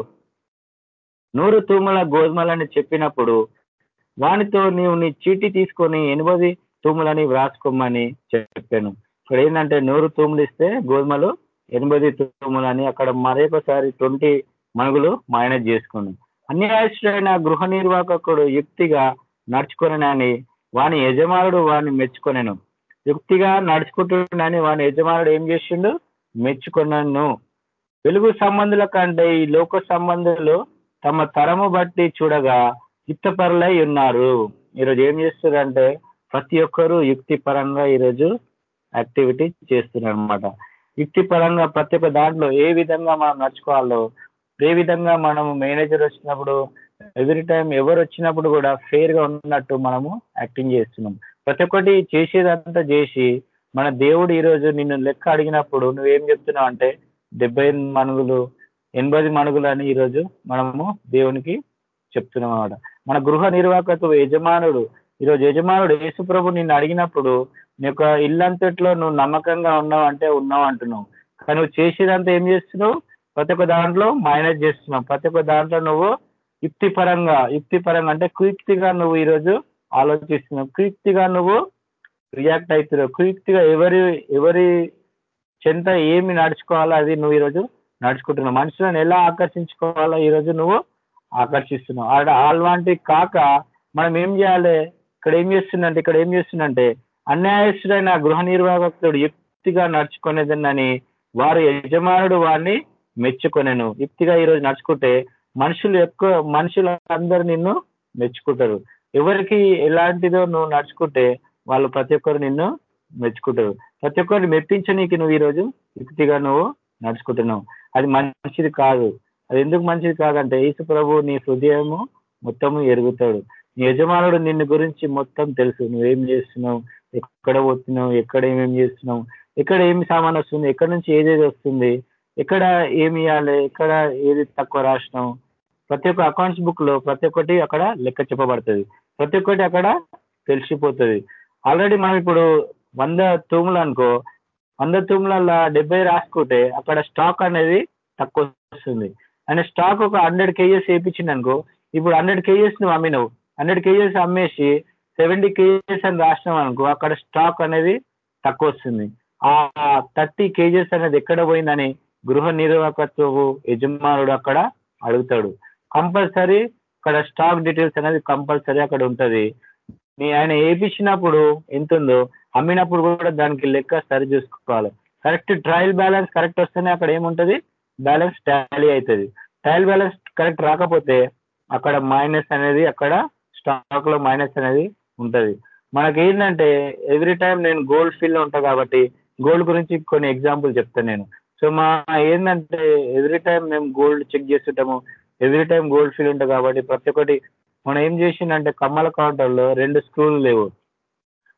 నూరు తూముల గోధుమలని చెప్పినప్పుడు వానితో నీవు నీ చీటి తీసుకొని ఎనిమిది తూములని వ్రాసుకోమని చెప్పాను. ఇక్కడ ఏంటంటే నూరు తూములు ఇస్తే గోధుమలు ఎనిమిది తూములని అక్కడ మరొకసారి ట్వంటీ మనుగులు మైనస్ చేసుకున్నాను. అన్యాయుడైన గృహ నిర్వాహకుడు యుక్తిగా నడుచుకొనని వాని యజమానుడు వాడిని మెచ్చుకొనను. యుక్తిగా నడుచుకుంటున్నాని వాని యజమానుడు ఏం చేసిండు? మెచ్చుకున్నాను వెలుగు సంబంధుల కంటే ఈ లోక సంబంధులు తమ తరము బట్టి చూడగా యుక్తపరులై ఉన్నారు. ఈరోజు ఏం చేస్తారంటే ప్రతి ఒక్కరూ యుక్తి పరంగా ఈరోజు యాక్టివిటీ చేస్తున్నారు అనమాట యుక్తి పరంగా ప్రతి ఒక్క దాంట్లో ఏ విధంగా మనం నడుచుకోవాలో ఏ విధంగా మనము మేనేజర్ వచ్చినప్పుడు ఎవ్రీ టైం ఎవరు వచ్చినప్పుడు కూడా ఫెయిర్గా ఉన్నట్టు మనము యాక్టింగ్ చేస్తున్నాం. ప్రతి ఒక్కటి చేసేదంతా చేసి మన దేవుడు ఈరోజు నిన్ను లెక్క అడిగినప్పుడు నువ్వేం చెప్తున్నావు అంటే డెబ్బై మనుగులు ఎనభై మనుగులు అని ఈరోజు మనము దేవునికి చెప్తున్నాం అనమాట మన గృహ నిర్వాహకత్వ యజమానుడు ఈరోజు యజమానుడు యేసుప్రభు నిన్ను అడిగినప్పుడు నీ యొక్క ఇల్లంతట్లో నువ్వు నమ్మకంగా ఉన్నావు అంటే ఉన్నావు అంటున్నావు. కానీ నువ్వు చేసేదంతా ఏం చేస్తున్నావు? ప్రతి ఒక్క దాంట్లో మైనస్ చేస్తున్నావు. ప్రతి ఒక్క దాంట్లో నువ్వు యుక్తిపరంగా యుక్తిపరంగా అంటే కుయుక్తిగా నువ్వు ఈరోజు ఆలోచిస్తున్నావు. కుయుక్తిగా నువ్వు రియాక్ట్ అవుతున్నావు. కుయుక్తిగా ఎవరి ఎవరి చెంత ఏమి నడుచుకోవాలో అది నువ్వు ఈరోజు నడుచుకుంటున్నావు. మనుషులను ఎలా ఆకర్షించుకోవాలో ఈరోజు నువ్వు ఆకర్షిస్తున్నావు ఆడ అలాంటి కాక మనం ఏం చేయాలి? ఇక్కడ ఏం చేస్తుందంటే ఇక్కడ ఏం చేస్తుందంటే అన్యాయస్తుడైన గృహ నిర్వాహకుడు యుక్తిగా నడుచుకునేదన్నని వారు యజమానుడు వారిని మెచ్చుకొనేను. యుక్తిగా ఈరోజు నడుచుకుంటే మనుషులు ఎక్కువ మనుషులు అందరు నిన్ను మెచ్చుకుంటారు. ఎవరికి ఎలాంటిదో నువ్వు నడుచుకుంటే వాళ్ళు ప్రతి ఒక్కరు నిన్ను మెచ్చుకుంటారు. ప్రతి ఒక్కరిని మెప్పించనీకి నువ్వు ఈరోజు యుక్తిగా నువ్వు నడుచుకుంటున్నావు. అది మంచిది కాదు. అది ఎందుకు మంచిది కాదంటే యేసు ప్రభు నీ హృదయము మొత్తము ఎరుగుతాడు. నీ యజమానుడు నిన్ను గురించి మొత్తం తెలుసు. నువ్వేం చేస్తున్నావు? ఎక్కడ పోతున్నావు? ఎక్కడ ఏమేమి చేస్తున్నావు? ఎక్కడ ఏమి సామాన్ వస్తుంది? ఎక్కడ నుంచి ఏదేది వస్తుంది? ఎక్కడ ఏమి ఇవ్వాలి ఎక్కడ ఏది తక్కువ రాసినావు? ప్రతి ఒక్క అకౌంట్స్ బుక్లో ప్రతి ఒక్కటి అక్కడ లెక్క చెప్పబడుతుంది. ప్రతి ఒక్కటి అక్కడ తెలిసిపోతుంది. ఆల్రెడీ మనం ఇప్పుడు వంద తూములు అనుకో వంద తూముల డెబ్బై రాసుకుంటే అక్కడ స్టాక్ అనేది తక్కువ వస్తుంది. ఆయన స్టాక్ ఒక హండ్రెడ్ కేజెస్ వేయించింది అనుకో ఇప్పుడు హండ్రెడ్ కేజెస్ నువ్వు అమ్మినవు. హండ్రెడ్ కేజెస్ అమ్మేసి సెవెంటీ కేజెస్ అని రాసినావు అనుకో అక్కడ స్టాక్ అనేది తక్కువ వస్తుంది. ఆ థర్టీ కేజెస్ అనేది ఎక్కడ పోయిందని గృహ నిర్వాహకత్వపు యజమానుడు అక్కడ అడుగుతాడు. కంపల్సరీ అక్కడ స్టాక్ డీటెయిల్స్ అనేది కంపల్సరీ అక్కడ ఉంటుంది. మీ ఆయన వేయించినప్పుడు ఎంత ఉందో అమ్మినప్పుడు కూడా దానికి లెక్క సరి చూసుకోవాలి. కరెక్ట్ ట్రయల్ బ్యాలెన్స్ కరెక్ట్ వస్తేనే అక్కడ ఏముంటుంది? బ్యాలెన్స్ టాలీ అవుతుంది ట్రయల్ బ్యాలెన్స్ కరెక్ట్ రాకపోతే అక్కడ మైనస్ అనేది అక్కడ స్టాక్లో మైనస్ అనేది ఉంటుంది. మనకి ఏంటంటే ఎవ్రీ టైం నేను గోల్డ్ ఫీల్ ఉంటా కాబట్టి గోల్డ్ గురించి కొన్ని ఎగ్జాంపుల్ చెప్తాను నేను. సో మా ఏంటంటే ఎవ్రీ టైం మేము గోల్డ్ చెక్ చేస్తుంటాము ఎవ్రీ టైం గోల్డ్ ఫీల్ ఉంటుంది కాబట్టి ప్రతి ఒక్కటి మనం ఏం చేసిందంటే కమ్మల కౌంటర్లో రెండు స్క్రూలు లేవు.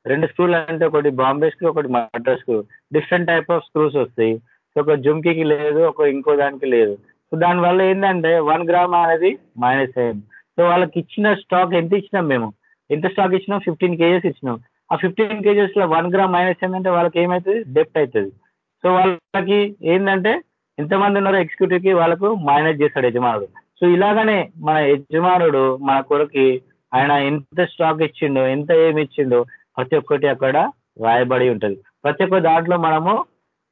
రెండు స్క్రూలు అంటే ఒకటి బాంబే స్క్రూ ఒకటి Madras screw different type of screws వస్తాయి. ఒక జుమ్కీకి లేదు ఒక ఇంకో దానికి లేదు. సో దానివల్ల ఏంటంటే వన్ గ్రామ్ అనేది మైనస్ అయింది సో వాళ్ళకి ఇచ్చిన స్టాక్ ఎంత ఇచ్చినాం మేము? ఎంత స్టాక్ ఇచ్చినాం? ఫిఫ్టీన్ కేజెస్ ఇచ్చినాం. ఆ ఫిఫ్టీన్ కేజెస్లో వన్ గ్రామ్ మైనస్ అయిందంటే వాళ్ళకి ఏమవుతుంది డెప్ట్ అవుతుంది సో వాళ్ళకి ఏంటంటే ఎంతమంది ఉన్నారో ఎగ్జిక్యూటివ్కి వాళ్ళకు మైనస్ చేస్తాడు యజమానుడు. సో ఇలాగనే మన యజమానుడు మన కొరకి ఆయన ఎంత స్టాక్ ఇచ్చిండో ఎంత ఏమి ఇచ్చిండో ప్రతి ఒక్కటి అక్కడ రాయబడి ఉంటుంది. ప్రతి ఒక్క దాంట్లో మనము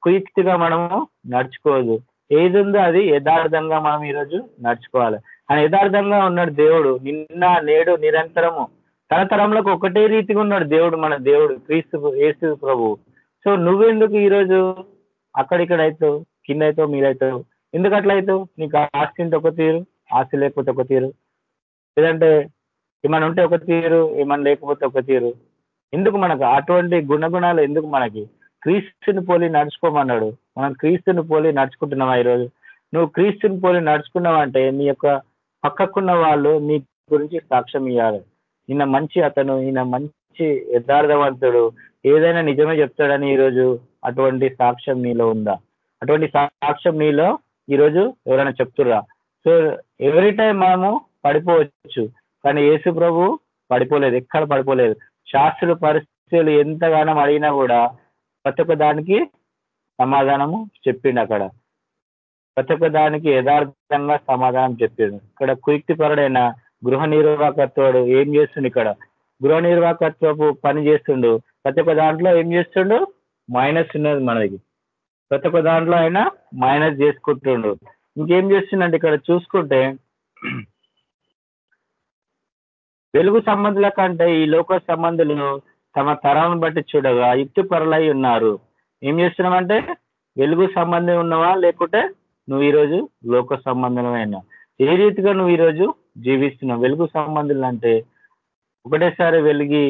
కుయుక్తిగా మనము నడుచుకోదు. ఏది ఉందో అది యథార్థంగా మనం ఈరోజు నడుచుకోవాలి. ఆయన యథార్థంగా ఉన్నాడు దేవుడు. నిన్న నేడు నిరంతరము. తరతరంలోకి ఒకటే రీతిగా ఉన్నాడు దేవుడు మన దేవుడు క్రీస్తు ఏసు ప్రభు. సో నువ్వెందుకు ఈరోజు అక్కడిక్కడ అవుతావు కింద అవుతావు మీరవుతావు ఎందుకు అట్లా అవుతావు నీకు ఆస్తి ఉంటే ఒక తీరు ఆస్తి లేకపోతే ఒక తీరు. లేదంటే ఏమైనా ఉంటే ఒక తీరు ఏమైనా లేకపోతే ఒక తీరు. ఎందుకు మనకు? అటువంటి గుణగుణాలు ఎందుకు మనకి? క్రీస్తుని పోలి నడుచుకోమన్నాడు. మనం క్రీస్తుని పోలి నడుచుకుంటున్నావా ఈరోజు? నువ్వు క్రీస్తుని పోలి నడుచుకున్నావంటే నీ యొక్క పక్కకున్న వాళ్ళు నీ గురించి సాక్ష్యం ఇవ్వాలి ఈయన మంచి అతను ఈయన మంచి యథార్థవంతుడు. ఏదైనా నిజమే చెప్తాడని ఈరోజు అటువంటి సాక్ష్యం నీలో ఉందా? అటువంటి సాక్ష్యం నీలో ఈరోజు ఎవరైనా చెప్తుర్రా? సో ఎవ్రీ టైం మనము పడిపోవచ్చు. కానీ యేసు ప్రభు పడిపోలేదు ఎక్కడ పడిపోలేదు. శాస్త్రుల పరిస్థితులు ఎంతగానో అడిగినా కూడా ప్రతి ఒక్క దానికి సమాధానము చెప్పిండు అక్కడ. ప్రతి ఒక్క దానికి యథార్థంగా సమాధానం చెప్పిండు. ఇక్కడ కుయుక్తిపరుడైన గృహ నిర్వాహకత్వాడు ఏం చేస్తుండు ఇక్కడ? గృహ నిర్వాహకత్వపు పని చేస్తుండు. ప్రతి ఒక్క దాంట్లో ఏం చేస్తుండు? మైనస్ ఉన్నది మనకి ప్రతి ఒక్క దాంట్లో అయినా మైనస్ చేసుకుంటుండు. ఇంకేం చేస్తుండంటే ఇక్కడ చూసుకుంటే వెలుగు సంబంధుల కంటే ఈ లోక సంబంధులు తమ తరాలను బట్టి చూడగా యుక్తి పరులై ఉన్నారు. ఏం చేస్తున్నామంటే వెలుగు సంబంధం ఉన్నవా? లేకుంటే నువ్వు ఈరోజు లోక సంబంధమైన ఏ రీతిగా నువ్వు ఈరోజు జీవిస్తున్నావు? వెలుగు సంబంధులు అంటే ఒకటేసారి వెలిగి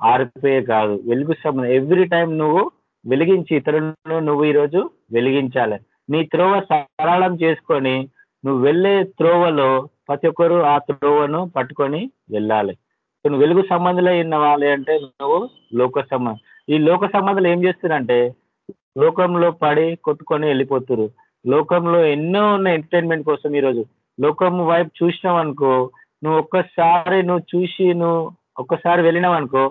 ఆరిపోయే కాదు. వెలుగు సంబంధం ఎవ్రీ టైం నువ్వు వెలిగించి ఇతరులను నువ్వు ఈరోజు వెలిగించాలి. నీ త్రోవ సరళం చేసుకొని నువ్వు వెళ్ళే త్రోవలో ప్రతి ఒక్కరు ఆ త్రోవను పట్టుకొని వెళ్ళాలి. నువ్వు వెలుగు సంబంధులై ఉన్నవా అంటే నువ్వు లోక సంబంధం ఈ లోక సంబంధాలు ఏం చేస్తున్నారంటే లోకంలో పడి కొట్టుకొని వెళ్ళిపోతురు లోకంలో ఎన్నో ఉన్న ఎంటర్టైన్మెంట్ కోసం ఈరోజు. లోకం వైపు చూసినావు అనుకో నువ్వు ఒక్కసారి నువ్వు చూసి నువ్వు ఒక్కసారి వెళ్ళినావు అనుకో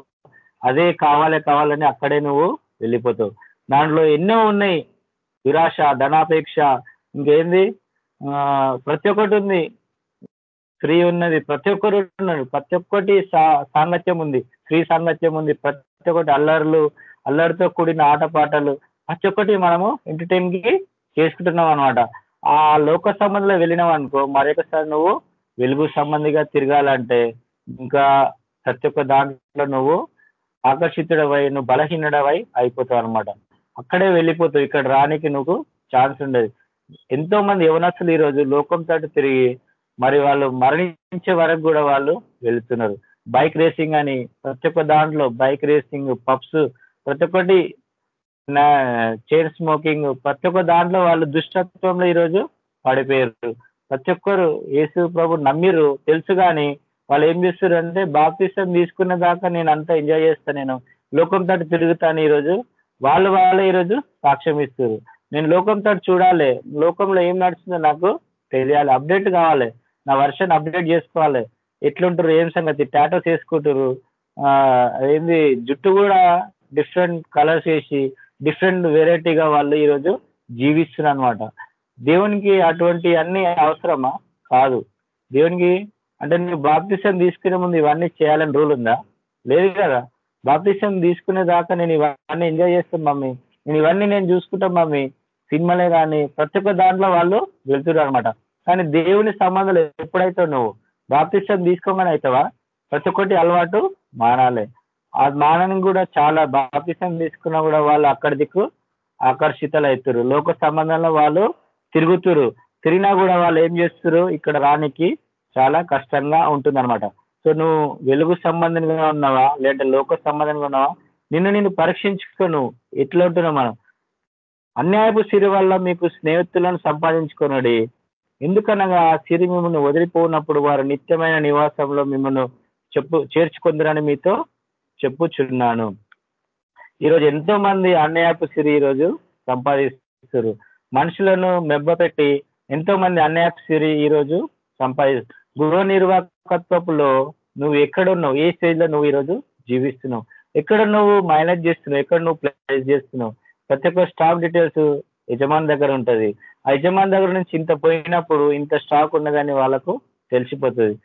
అదే కావాలి కావాలని అక్కడే నువ్వు వెళ్ళిపోతావు. దాంట్లో ఎన్నో ఉన్నాయి. దురాశ ధనాపేక్ష ఇంకేంది? ప్రతి ఒక్కటి ఉంది. స్త్రీ ఉన్నది ప్రతి ఒక్కరు ఉన్నాడు ప్రతి ఒక్కటి సాంగత్యం ఉంది. స్త్రీ సాంగత్యం ఉంది. ప్రతి ఒక్కటి అల్లర్లు అల్లరితో కూడిన ఆటపాటలు ప్రతి ఒక్కటి మనము ఎంటర్టైన్కి చేసుకుంటున్నాం అనమాట ఆ లోక సంబంధంలో వెళ్ళినావు అనుకో మరొకసారి నువ్వు వెలుగు సంబంధిగా తిరగాలంటే ఇంకా ప్రతి ఒక్క దాంట్లో నువ్వు ఆకర్షితుడవై నువ్వు బలహీనుడవై అయిపోతావు అనమాట అక్కడే వెళ్ళిపోతావు. ఇక్కడ రానికి నువ్వు ఛాన్స్ ఉండదు. ఎంతో మంది యవనస్తులు ఈరోజు లోకం తోటి తిరిగి మరి వాళ్ళు మరణించే వరకు కూడా వాళ్ళు వెళుతున్నారు. బైక్ రేసింగ్ అని ప్రతి ఒక్క దాంట్లో బైక్ రేసింగ్ పబ్స్ ప్రతి ఒక్కటి చైర్ స్మోకింగ్ ప్రతి ఒక్క దాంట్లో వాళ్ళు దుష్టత్వంలో ఈరోజు పడిపోయారు. ప్రతి ఒక్కరు యేసు ప్రభు నమ్మిరు తెలుసు కానీ వాళ్ళు ఏం చేస్తారు అంటే బాప్తిష్టం తీసుకున్న దాకా నేను అంతా ఎంజాయ్ చేస్తాను నేను లోకం తోటి తిరుగుతాను ఈరోజు. వాళ్ళు వాళ్ళే ఈరోజు సాక్ష్యం ఇస్తారు నేను లోకం తోటి చూడాలి. లోకంలో ఏం నడుస్తుందో నాకు తెలియాలి. అప్డేట్ కావాలి. నా వర్షన్ అప్డేట్ చేసుకోవాలి. ఎట్లుంటారు ఏం సంగతి? టాటోస్ వేసుకుంటారు ఏంది? జుట్టు కూడా డిఫరెంట్ కలర్స్ వేసి డిఫరెంట్ వెరైటీగా వాళ్ళు ఈరోజు జీవిస్తున్నారు అనమాట దేవునికి అటువంటి అన్ని అవసరమా? కాదు. దేవునికి అంటే నువ్వు బాప్తిసం తీసుకునే ముందు ఇవన్నీ చేయాలని రూల్ ఉందా? లేదు కదా. బాప్తిసం తీసుకునే దాకా నేను ఇవన్నీ ఎంజాయ్ చేస్తాను మమ్మీ. నేను ఇవన్నీ నేను చూసుకుంటాం మమ్మీ. సినిమాలే కానీ ప్రతి ఒక్క దాంట్లో వాళ్ళు వెళ్తున్నారు అనమాట కానీ దేవుని సంబంధాలు ఎప్పుడైతే నువ్వు బాప్తిష్టం తీసుకోగానే అవుతావా? ప్రతి ఒక్కటి అలవాటు మానాలే. ఆ మానని కూడా చాలా బాప్తిష్టం తీసుకున్నా కూడా వాళ్ళు అక్కడి దిక్కు ఆకర్షితలు అవుతారు లోక సంబంధంలో వాళ్ళు తిరుగుతురు తిరిగినా కూడా వాళ్ళు ఏం చేస్తారు ఇక్కడ రానికి చాలా కష్టంగా ఉంటుందన్నమాట. సో నువ్వు వెలుగు సంబంధంగా ఉన్నావా? లేదంటే లోక సంబంధంగా ఉన్నావా? నిన్ను నేను పరీక్షించుకో నువ్వు. ఎట్లా ఉంటున్నావు మనం? అన్యాయపు సిరి వల్ల మీకు స్నేహితులను సంపాదించుకున్నాడు ఎందుకనగా ఆ సిరి మిమ్మల్ని వదిలిపోయినప్పుడు వారు నిత్యమైన నివాసంలో మిమ్మల్ని చెప్పు చేర్చుకుందరని మీతో చెప్పుచున్నాను. ఈరోజు ఎంతో మంది అన్యాయపు సిరి ఈరోజు సంపాదిస్తారు మనుషులను మెబ్బపెట్టి ఎంతో మంది అన్యాయపు సిరి ఈరోజు సంపాది గృహ నిర్వాహకత్వపులో నువ్వు ఎక్కడున్నావు? ఏ స్టేజ్లో నువ్వు ఈరోజు జీవిస్తున్నావు? ఎక్కడ నువ్వు మైనస్ చేస్తున్నావు? ఎక్కడ నువ్వు ప్లేస్ చేస్తున్నావు? ప్రతి ఒక్క స్టాఫ్ డీటెయిల్స్ యజమాని దగ్గర ఉంటుంది. యజమాని దగ్గర నుంచి ఇంత పోయినప్పుడు ఇంత స్టాక్ ఉన్నదని వాళ్ళకు తెలిసిపోతుంది.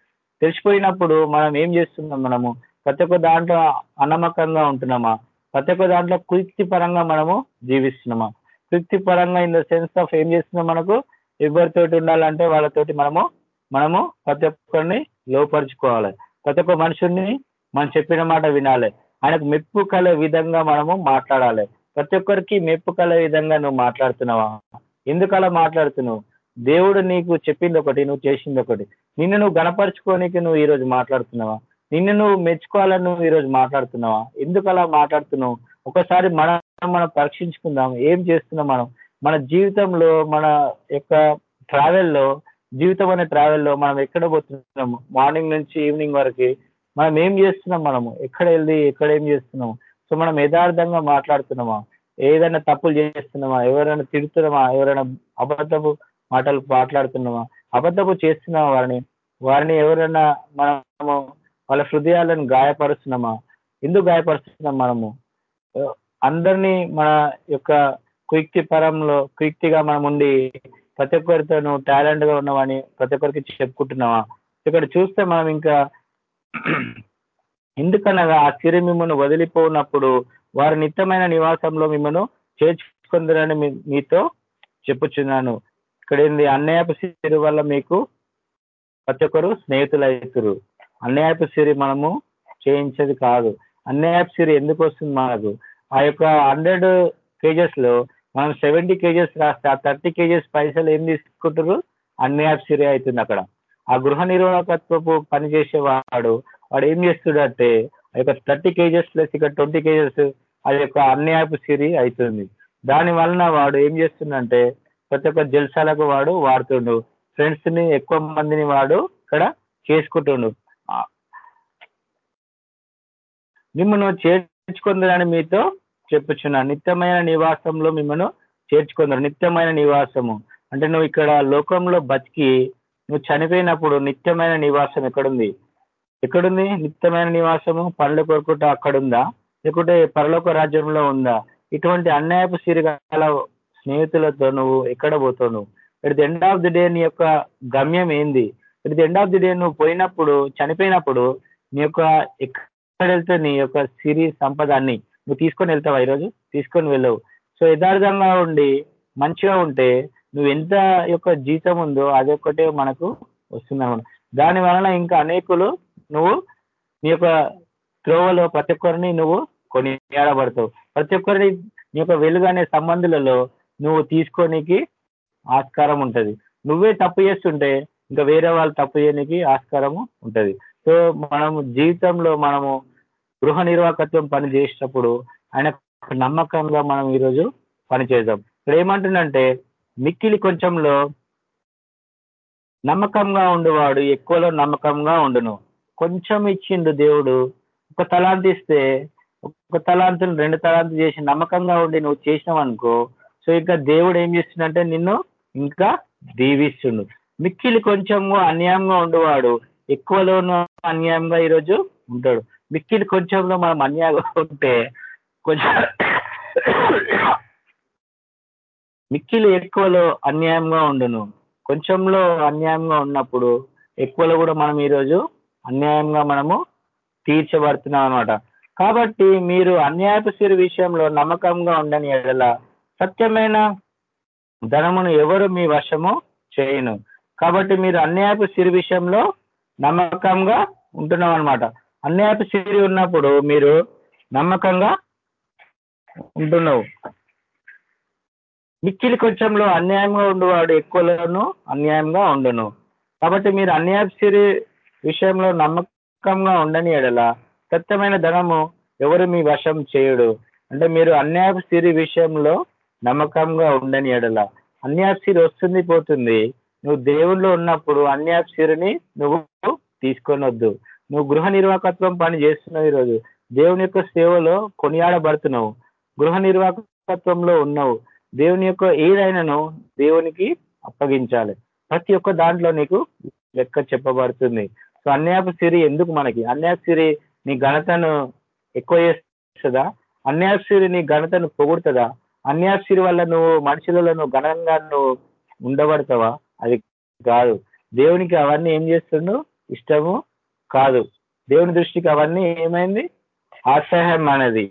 తెలిసిపోయినప్పుడు మనం ఏం చేస్తున్నాం మనము? ప్రతి ఒక్క దాంట్లో అనమ్మకంగా ఉంటున్నామా? ప్రతి ఒక్క దాంట్లో కుయుక్తి పరంగా మనము జీవిస్తున్నామా? కుయుక్తి పరంగా ఇన్ ద సెన్స్ ఆఫ్ ఏం చేస్తున్నాం మనకు? ఎవరితోటి ఉండాలంటే వాళ్ళతోటి మనము మనము ప్రతి ఒక్కరిని లోపరుచుకోవాలి. ప్రతి ఒక్క మనుషుల్ని మనం చెప్పిన మాట వినాలి. ఆయనకు మెప్పు కలే విధంగా మనము మాట్లాడాలి. ప్రతి ఒక్కరికి మెప్పు కలే విధంగా నువ్వు మాట్లాడుతున్నావా? ఎందుకు అలా మాట్లాడుతున్నావు? దేవుడు నీకు చెప్పింది ఒకటి నువ్వు చేసింది ఒకటి. నిన్ను నువ్వు గణపరుచుకోనికి నువ్వు ఈరోజు మాట్లాడుతున్నావా? నిన్ను నువ్వు మెచ్చుకోవాలని నువ్వు ఈరోజు మాట్లాడుతున్నావా? ఎందుకు అలా మాట్లాడుతున్నావు? ఒకసారి మనం మనం పరీక్షించుకుందాం. ఏం చేస్తున్నాం మనం? మన జీవితంలో మన యొక్క ట్రావెల్లో జీవితం అనే ట్రావెల్లో మనం ఎక్కడ పోతున్నాము మార్నింగ్ నుంచి ఈవినింగ్ వరకు మనం ఏం చేస్తున్నాం మనము? ఎక్కడ వెళ్ళి ఎక్కడ ఏం చేస్తున్నాము సో మనం యథార్థంగా మాట్లాడుతున్నామా? ఏదైనా తప్పులు చేస్తున్నామా? ఎవరైనా తిడుతున్నామా? ఎవరైనా అబద్ధపు మాటలు మాట్లాడుతున్నామా? అబద్ధపు చేస్తున్నామా వారిని? వారిని ఎవరైనా మనము వాళ్ళ హృదయాలను గాయపరుస్తున్నామా? ఎందుకు గాయపరుస్తున్నాం మనము? అందరినీ మన యొక్క కుయుక్తి పరంలో కుయుక్తిగా మనం ఉండి ప్రతి ఒక్కరితోనూ టాలెంట్గా ఉన్నామని ప్రతి ఒక్కరికి చెప్పుకుంటున్నావా ఇక్కడ చూస్తే మనం ఇంకా ఎందుకనగా ఆ సిరి మిమ్మల్ని వదిలిపోనప్పుడు వారి నిత్యమైన నివాసంలో మిమ్మల్ని చేర్చుకుందరని మీతో చెప్పుచున్నాను. ఇక్కడ ఏంది అన్యాయపు సిరి వల్ల మీకు ప్రతి ఒక్కరు స్నేహితులవుతురు అన్యాయపు సిరి మనము చేయించేది కాదు. అన్యాయపు సిరి ఎందుకు వస్తుంది మనకు? ఆ యొక్క హండ్రెడ్ కేజెస్లో మనం సెవెంటీ కేజెస్ రాస్తే ఆ థర్టీ కేజెస్ పైసలు ఏం తీసుకుంటారు అన్యాయపు సిరి అవుతుంది అక్కడ. ఆ గృహ నిర్వాహకత్వపు పని చేసేవాడు వాడు ఏం చేస్తుడంటే ఆ యొక్క థర్టీ కేజెస్ ప్లస్ ఇక్కడ ట్వంటీ కేజెస్ అది యొక్క అన్యాయపు సిరి అవుతుంది. దాని వలన వాడు ఏం చేస్తుండంటే ప్రతి ఒక్క జల్సాలకు వాడు వాడుతుండు. ఫ్రెండ్స్ని ఎక్కువ మందిని వాడు ఇక్కడ చేసుకుంటుండు. మిమ్మల్ని చేర్చుకుందని మీతో చెప్పుచున్నాను నిత్యమైన నివాసంలో మిమ్మల్ని చేర్చుకుందరు. నిత్యమైన నివాసము. అంటే నువ్వు ఇక్కడ లోకంలో బతికి నువ్వు చనిపోయినప్పుడు నిత్యమైన నివాసం ఎక్కడుంది? ఎక్కడుంది? నిత్యమైన నివాసము? పనుల కొరకుట అక్కడుందా? లేకుంటే పరలోక రాజ్యంలో ఉందా? ఇటువంటి అన్యాయపు సిరిగాల స్నేహితులతో నువ్వు ఎక్కడ పోతావు? At the end of the day నీ యొక్క గమ్యం ఏంది? At the end of the day నువ్వు పోయినప్పుడు చనిపోయినప్పుడు నీ యొక్క ఎక్కడ వెళ్తే నీ యొక్క సిరి సంపద అన్ని నువ్వు తీసుకొని వెళ్తావా ఈరోజు? తీసుకొని వెళ్ళవు. సో యథార్థంగా ఉండి మంచిగా ఉంటే నువ్వు ఎంత యొక్క జీతం ఉందో అదొక్కటే మనకు వస్తుందన్నమాట దాని వలన ఇంకా అనేకులు నువ్వు నీ యొక్క త్రోవలో ప్రతి ఒక్కరిని నువ్వు కొనియాడబడతావు ప్రతి ఒక్కరిని నీ యొక్క వెలుగు అనే సంబంధులలో నువ్వు తీసుకోనికి ఆస్కారం ఉంటుంది. నువ్వే తప్పు చేస్తుంటే ఇంకా వేరే వాళ్ళు తప్పు చేయడానికి ఆస్కారము ఉంటుంది. సో మనము జీవితంలో మనము గృహ నిర్వాహకత్వం పని చేసేటప్పుడు ఆయన నమ్మకంగా మనం ఈరోజు పని చేద్దాం. ఇక్కడ ఏమంటుందంటే మిక్కిలి కొంచెంలో నమ్మకంగా ఉండేవాడు ఎక్కువలో నమ్మకంగా ఉండును. కొంచెం ఇచ్చిండు దేవుడు ఒక తలాంతిస్తే ఒక తలాంతులు రెండు తలాంతులు చేసి నమ్మకంగా ఉండి నువ్వు చేసినావు అనుకో సో ఇంకా దేవుడు ఏం చేస్తుందంటే నిన్ను ఇంకా దీవిస్తుండు. మిక్కిలి కొంచెము అన్యాయంగా ఉండేవాడు. ఎక్కువలోనూ అన్యాయంగా ఈరోజు ఉంటాడు. మిక్కిలి కొంచెంలో మనం అన్యాయంగా ఉంటే కొంచెం మిక్కిలి ఎక్కువలో అన్యాయంగా ఉండును. కొంచెంలో అన్యాయంగా ఉన్నప్పుడు ఎక్కువలో కూడా మనం ఈరోజు అన్యాయంగా మనము తీర్చబడుతున్నాం అనమాట కాబట్టి మీరు అన్యాయపు సిరి విషయంలో నమ్మకంగా ఉండని ఎడల సత్యమైన ధనమును ఎవరు మీ వశము చేయను. కాబట్టి మీరు అన్యాయపు సిరి విషయంలో నమ్మకంగా ఉంటున్నాం అనమాట అన్యాయపు సిరి ఉన్నప్పుడు మీరు నమ్మకంగా ఉంటున్నావు. మిక్కిలి కొంచెంలో అన్యాయంగా ఉండేవాడు ఎక్కువలోనూ అన్యాయంగా ఉండును. కాబట్టి మీరు అన్యాయపు సిరి విషయంలో నమ్మకంగా ఉండని ఎడల సత్యమైన ధనము ఎవరు మీ వశం చేయుడు? అంటే మీరు అన్యాయపు సిరి విషయంలో నమ్మకంగా ఉండని ఎడల. అన్యాయపు వస్తుంది పోతుంది. నువ్వు దేవుళ్ళు ఉన్నప్పుడు అన్యాయపు సిరిని నువ్వు తీసుకొనొద్దు. నువ్వు గృహ నిర్వాహకత్వం పని చేస్తున్నావు ఈరోజు. దేవుని యొక్క సేవలో కొనియాడబడుతున్నావు. గృహ నిర్వాహకత్వంలో ఉన్నావు. దేవుని యొక్క ఏదైనాను దేవునికి అప్పగించాలి. ప్రతి ఒక్క దాంట్లో నీకు లెక్క చెప్పబడుతుంది. సో అన్యాయపు సిరి ఎందుకు మనకి? అన్యాయ సిరి నీ ఘనతను ఎక్కువ చేస్తుందా? అన్యాయపు నీ ఘనతను పొగుడుతుందా? అన్యాయపు వల్ల నువ్వు మనుషులలో నువ్వు ఘనంగా నువ్వు ఉండబడతావా? అది కాదు. దేవునికి అవన్నీ ఏం చేస్తుండు? ఇష్టము కాదు. దేవుని దృష్టికి అవన్నీ ఏమైంది? అసహ్యం అనేది.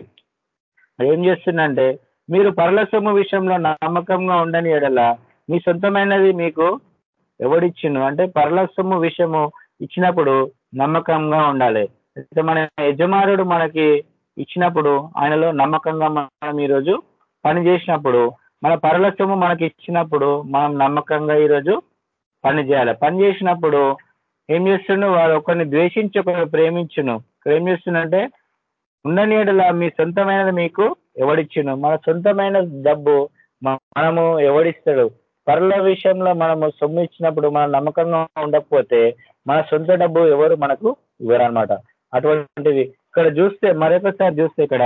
ఏం చేస్తుందంటే మీరు పరల సొమ్ము విషయంలో నమ్మకంగా ఉండని ఎడల మీ సొంతమైనది మీకు ఎవడిచ్చిను అంటే పరల సొమ్ము విషయము ఇచ్చినప్పుడు నమ్మకంగా ఉండాలి. అయితే మన యజమానుడు మనకి ఇచ్చినప్పుడు ఆయనలో నమ్మకంగా మనం ఈరోజు పని చేసినప్పుడు మన పరలక్ష్యము సొమ్ము మనకి ఇచ్చినప్పుడు మనం నమ్మకంగా ఈరోజు పని చేయాలి. పని చేసినప్పుడు ఏం చేస్తున్నాడు వాడు ఒకరిని ద్వేషించి ఒకరిని ప్రేమించును. ఇక్కడ ఏం చేస్తుందంటే ఉండని మీ సొంతమైనది మీకు ఎవడిచ్చును? మన సొంతమైన డబ్బు మనము ఎవడిస్తాడు? పరుల విషయంలో మనము సొమ్ము ఇచ్చినప్పుడు మనం నమ్మకంగా ఉండకపోతే మన సొంత డబ్బు ఎవరు మనకు ఇవ్వరనమాట అటువంటిది. ఇక్కడ చూస్తే మరొకసారి చూస్తే ఇక్కడ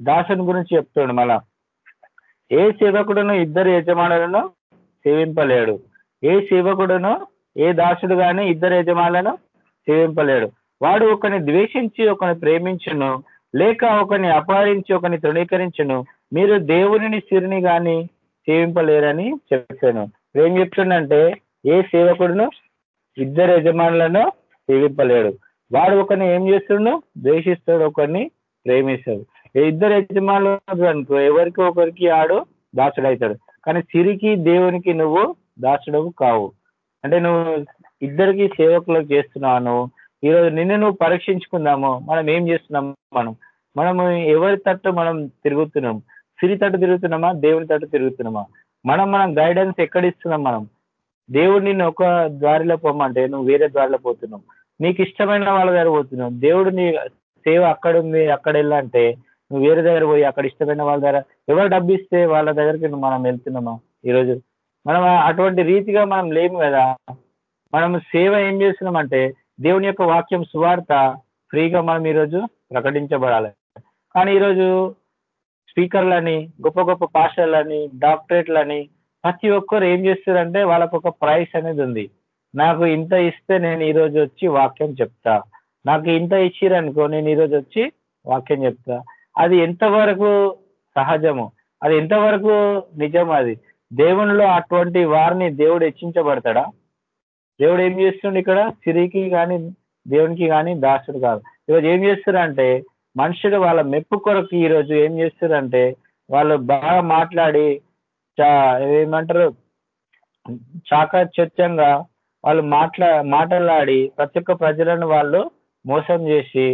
దాసుని గురించి చెప్తాడు మళ్ళా. ఏ సేవకుడును ఇద్దరు యజమానులను సేవింపలేడు. ఏ సేవకుడును ఏ దాసుడు గాని ఇద్దరు యజమానులను సేవింపలేడు. వాడు ఒకని ద్వేషించి ఒకని ప్రేమించును లేక ఒకని అపహరించి ఒకని తృణీకరించును. మీరు దేవుని సిరిని గాని సేవింపలేరని చెప్పాను. ఏం చెప్తుండంటే ఏ సేవకుడును ఇద్దరు యజమానులను సేవింపలేడు. వాడు ఒకరిని ఏం చేస్తుండు? ద్వేషిస్తాడు ఒకరిని ప్రేమిస్తాడు. ఇద్దరు యజమానులు అనుకో ఎవరికి ఒకరికి ఆడు దాసుడు కానీ సిరికి దేవునికి నువ్వు దాసుడవు కావు. అంటే నువ్వు ఇద్దరికి సేవకులు చేస్తున్నావు నువ్వు ఈరోజు నిన్ను నువ్వు పరీక్షించుకుందాము. మనం ఏం చేస్తున్నాం మనం? మనము ఎవరి తట్టు మనం తిరుగుతున్నాం? సిరి తట్టు తిరుగుతున్నామా? దేవుని తట్టు తిరుగుతున్నామా? మనం మనం గైడెన్స్ ఎక్కడ ఇస్తున్నాం మనం? దేవుడు నిన్ను ఒక దారిలో పోమంటే నువ్వు వేరే దారిలో పోతున్నావు. నీకు ఇష్టమైన వాళ్ళ దగ్గర పోతున్నావు దేవుడు నీ సేవ అక్కడ ఉంది అక్కడ వెళ్ళంటే నువ్వు వేరే దగ్గర పోయి అక్కడ ఇష్టమైన వాళ్ళ దగ్గర ఎవరు డబ్బు ఇస్తే వాళ్ళ దగ్గరికి మనం వెళ్తున్నామా ఈరోజు? మనం అటువంటి రీతిగా మనం లేము కదా. మనం సేవ ఏం చేస్తున్నామంటే దేవుని యొక్క వాక్యం సువార్త ఫ్రీగా మనం ఈరోజు ప్రకటించబడాలి. కానీ ఈరోజు స్పీకర్లని గొప్ప గొప్ప పాషలని డాక్టరేట్లని ప్రతి ఒక్కరు ఏం చేస్తారంటే వాళ్ళకు ఒక ప్రైస్ అనేది ఉంది. నాకు ఇంత ఇస్తే నేను ఈరోజు వచ్చి వాక్యం చెప్తా. నాకు ఇంత ఇచ్చిరనుకో నేను ఈరోజు వచ్చి వాక్యం చెప్తా. అది ఎంతవరకు సహజము? అది ఎంతవరకు నిజం అది? దేవునిలో అటువంటి వారిని దేవుడు హెచ్చించబడతాడా? దేవుడు ఏం చేస్తుండే ఇక్కడ? సిరికి కానీ దేవునికి కానీ దాసుడు కాదు. ఈరోజు ఏం చేస్తారంటే మనుషులు వాళ్ళ మెప్పు కొరకు ఈరోజు ఏం చేస్తారంటే వాళ్ళు బాగా మాట్లాడి చా ఏమంటారు? చాకచత్యంగా వాళ్ళు మాట్లా మాట్లాడి ప్రతి ఒక్క ప్రజలను వాళ్ళు మోసం చేసి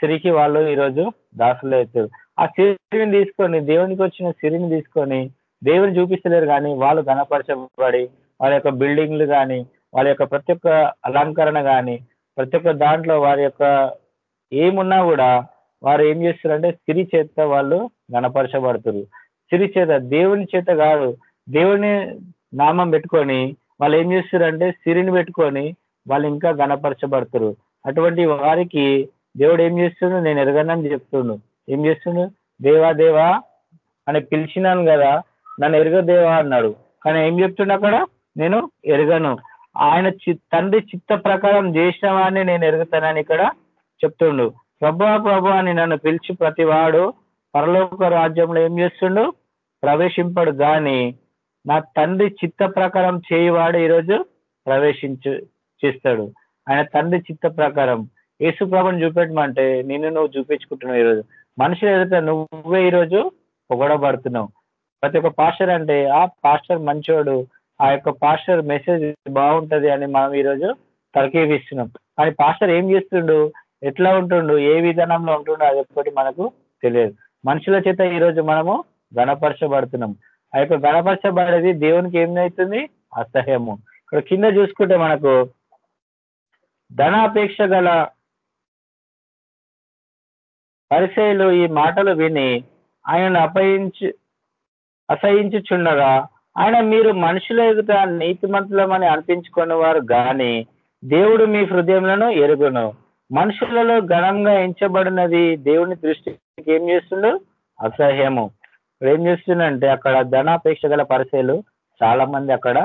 సిరికి వాళ్ళు ఈరోజు దాసులు అవుతారు ఆ సిరిని తీసుకొని దేవునికి వచ్చిన సిరిని తీసుకొని దేవుని చూపిస్తలేరు కానీ వాళ్ళు ఘనపరచబడి వాళ్ళ యొక్క బిల్డింగ్లు కానీ వాళ్ళ యొక్క ప్రతి ఒక్క అలంకరణ కానీ ప్రతి ఒక్క దాంట్లో వారి యొక్క ఏమున్నా కూడా వారు ఏం చేస్తారంటే సిరి చేత వాళ్ళు గణపరచబడుతున్నారు సిరి చేత దేవుని చేత కాదు దేవుని నామం పెట్టుకొని వాళ్ళు ఏం చేస్తారంటే సిరిని పెట్టుకొని వాళ్ళు ఇంకా గణపరచబడతారు అటువంటి వారికి దేవుడు ఏం చేస్తుండు? నేను ఎరగనని చెప్తుండు. ఏం చేస్తుండు? దేవా దేవా అని పిలిచినాను కదా నన్ను ఎరగదేవా అన్నాడు. కానీ ఏం చెప్తుండు అక్కడ? నేను ఎరగను. ఆయన తండ్రి చిత్త ప్రకారం చేసిన వాడిని నేను ఎరుగుతానని ఇక్కడ చెప్తుండు. ప్రభా ప్రభా అని నన్ను పిలిచి ప్రతి వాడు పరలోక రాజ్యంలో ఏం చేస్తుండు? ప్రవేశింపడు. గాని నా తండ్రి చిత్త ప్రకారం చేయవాడు ఈరోజు ప్రవేశించు చేస్తాడు. ఆయన తండ్రి చిత్త ప్రకారం. యేసు ప్రభుని చూపెట్టమంటే నిన్ను నువ్వు చూపించుకుంటున్నావు ఈరోజు. మనుషులు ఎదుట నువ్వే ఈరోజు పొగడబడుతున్నావు. ప్రతి ఒక్క పాస్టర్ అంటే ఆ పాస్టర్ మంచోడు. ఆ యొక్క పాస్టర్ మెసేజ్ బాగుంటది అని మనం ఈరోజు తరకేవిస్తున్నాం. కానీ పాస్టర్ ఏం చేస్తుండు? ఎట్లా ఉంటుండు? ఏ విధానంలో ఉంటుండో? అది ఒక్కటి మనకు తెలియదు. మనుషుల చేత ఈరోజు మనము గణపరచబడుతున్నాం ఆ యొక్క గణపరచబడేది దేవునికి ఏమైతుంది? అసహ్యము. ఇక్కడ కింద చూసుకుంటే మనకు ధనాపేక్ష గల పరిచయలు ఈ మాటలు విని ఆయనను అపయించి అసహించుచుండగా ఆయన మీరు మనుషుల ఎదుట నీతిమంతులమని అనిపించుకున్న వారు గాని దేవుడు మీ హృదయములను ఎరుగును. మనుషులలో ఘనంగా ఎంచబడినది దేవుని దృష్టికి ఏం చేస్తుండో? అసహ్యము. ఏం చేస్తుందంటే అక్కడ ధనాపేక్ష గల పరిచయలు చాలా మంది అక్కడ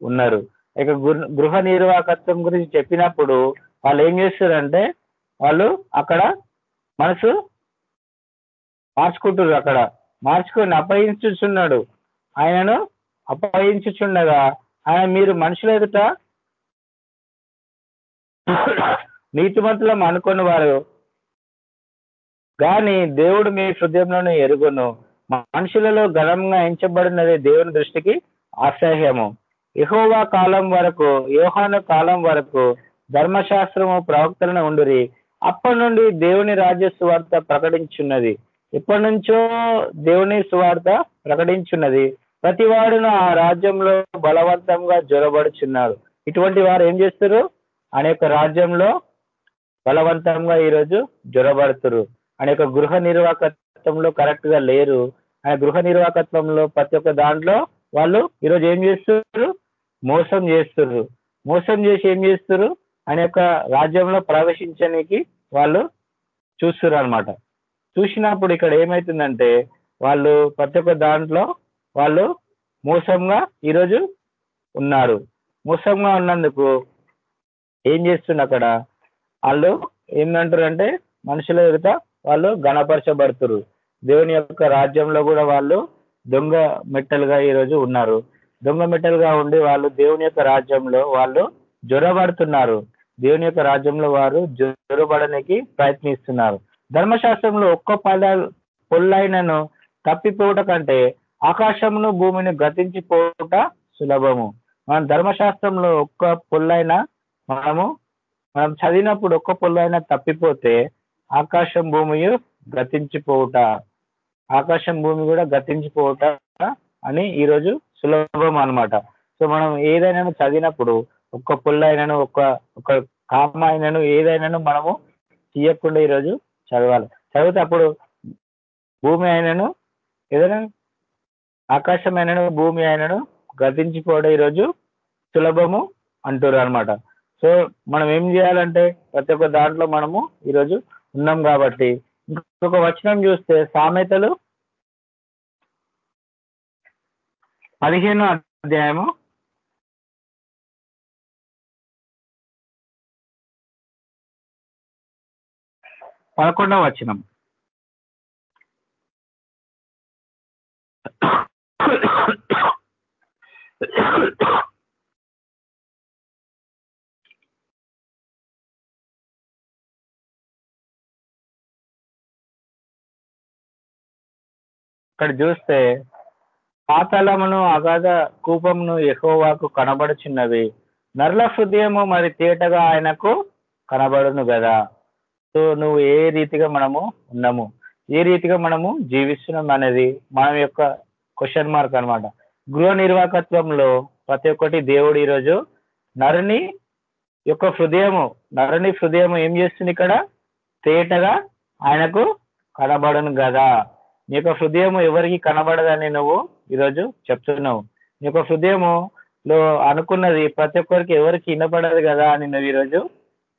ఉన్నారు. ఇక గృహ నిర్వాహకత్వం గురించి చెప్పినప్పుడు వాళ్ళు ఏం చేస్తారంటే వాళ్ళు అక్కడ మనసు మార్చుకుంటున్నారు అక్కడ. మార్చుకొని అపహరించుచున్నాడు ఆయనను అపహరించుచుండగా ఆయన మీరు మనుషుల ఎదుట నీతిమంతులం అనుకున్న వారు కానీ దేవుడు మీ హృదయంలోనే ఎరుగును. మనుషులలో ఘనంగా ఎంచబడినది దేవుని దృష్టికి అసహ్యము యహోవా కాలం వరకు యోహాను కాలం వరకు ధర్మశాస్త్రము ప్రవక్తలను ఉండురి. అప్పటి నుండి దేవుని రాజ్య సువార్త ప్రకటించున్నది. ఇప్పటి నుంచో దేవుని సువార్త ప్రకటించున్నది. ప్రతి వాడును ఆ రాజ్యంలో బలవంతంగా జ్వరబడుచున్నాడు ఇటువంటి వారు ఏం చేస్తారు? అనేక రాజ్యంలో బలవంతంగా ఈరోజు జ్వరబడుతురు అనేక గృహ నిర్వాహకత్వంలో కరెక్ట్గా లేరు. ఆయన గృహ నిర్వాహకత్వంలో ప్రతి ఒక్క దాంట్లో వాళ్ళు ఈరోజు ఏం చేస్తున్నారు మోసం చేస్తున్నారు మోసం చేసి ఏం చేస్తున్నారు ఆయన యొక్క రాజ్యంలో ప్రవేశించడానికి వాళ్ళు చూస్తున్నారు అనమాట చూసినప్పుడు ఇక్కడ ఏమవుతుందంటే వాళ్ళు ప్రతి ఒక్క దాంట్లో వాళ్ళు మోసంగా ఈరోజు ఉన్నారు. మోసంగా ఉన్నందుకు ఏం చేస్తున్నారు అక్కడ? వాళ్ళు ఏంటంటారు అంటే మనుషుల ఎదుట వాళ్ళు గణపరచబడుతురు దేవుని యొక్క రాజ్యంలో కూడా వాళ్ళు దొంగ మెట్టలుగా ఈరోజు ఉన్నారు. దొంగ మెట్టలుగా ఉండి వాళ్ళు దేవుని యొక్క రాజ్యంలో వాళ్ళు జ్వరబడుతున్నారు దేవుని యొక్క రాజ్యంలో వారు జ్వరబడడానికి ప్రయత్నిస్తున్నారు. ధర్మశాస్త్రంలో ఒక్క పద పొల్లైనను తప్పిపోవట కంటే ఆకాశమును భూమిని గతించిపోవట సులభము. మనం ధర్మశాస్త్రంలో ఒక్క పొల్లైనా మనము మనం చదివినప్పుడు ఒక్క పొల్లైనా అయినా తప్పిపోతే ఆకాశం భూమి గతించిపోవుట. ఆకాశం భూమి కూడా గతించిపోవుట అని ఈరోజు సులభం అనమాట సో మనం ఏదైనా చదివినప్పుడు ఒక్క పుల్ల అయినను ఒక్క ఒక కామ అయినను ఏదైనాను మనము తీయకుండా ఈరోజు చదవాలి. చదివితే అప్పుడు భూమి అయినను ఏదైనా ఆకాశం అయినను భూమి అయినను గతించిపోవడం ఈరోజు సులభము అంటారు అనమాట సో మనం ఏం చేయాలంటే ప్రతి ఒక్క దాంట్లో మనము ఈరోజు ఉన్నాం కాబట్టి ఇంకొక వచనం చూస్తే సామెతలు పదిహేను అధ్యాయము. పదకొండవ వచనం. ఇక్కడ చూస్తే పాతాళమును అగాధ కూపమును ఎహోవాకు కనబడుచున్నవి. నర్ల హృదయము మరి తేటగా ఆయనకు కనబడును కదా సో నువ్వు ఏ రీతిగా మనము ఉన్నాము? ఏ రీతిగా మనము జీవిస్తున్నాం అనేది మన యొక్క క్వశ్చన్ మార్క్ అనమాట గృహ నిర్వాహకత్వంలో ప్రతి ఒక్కటి దేవుడు ఈరోజు నరుని యొక్క హృదయము నరుని హృదయం ఏం చేస్తుంది ఇక్కడ? తేటగా ఆయనకు కనబడను కదా నీ యొక్క హృదయం ఎవరికి కనబడదని నువ్వు ఈరోజు చెప్తున్నావు. నీ యొక్క హృదయములో అనుకున్నది ప్రతి ఒక్కరికి ఎవరికి వినపడదు కదా అని నువ్వు ఈరోజు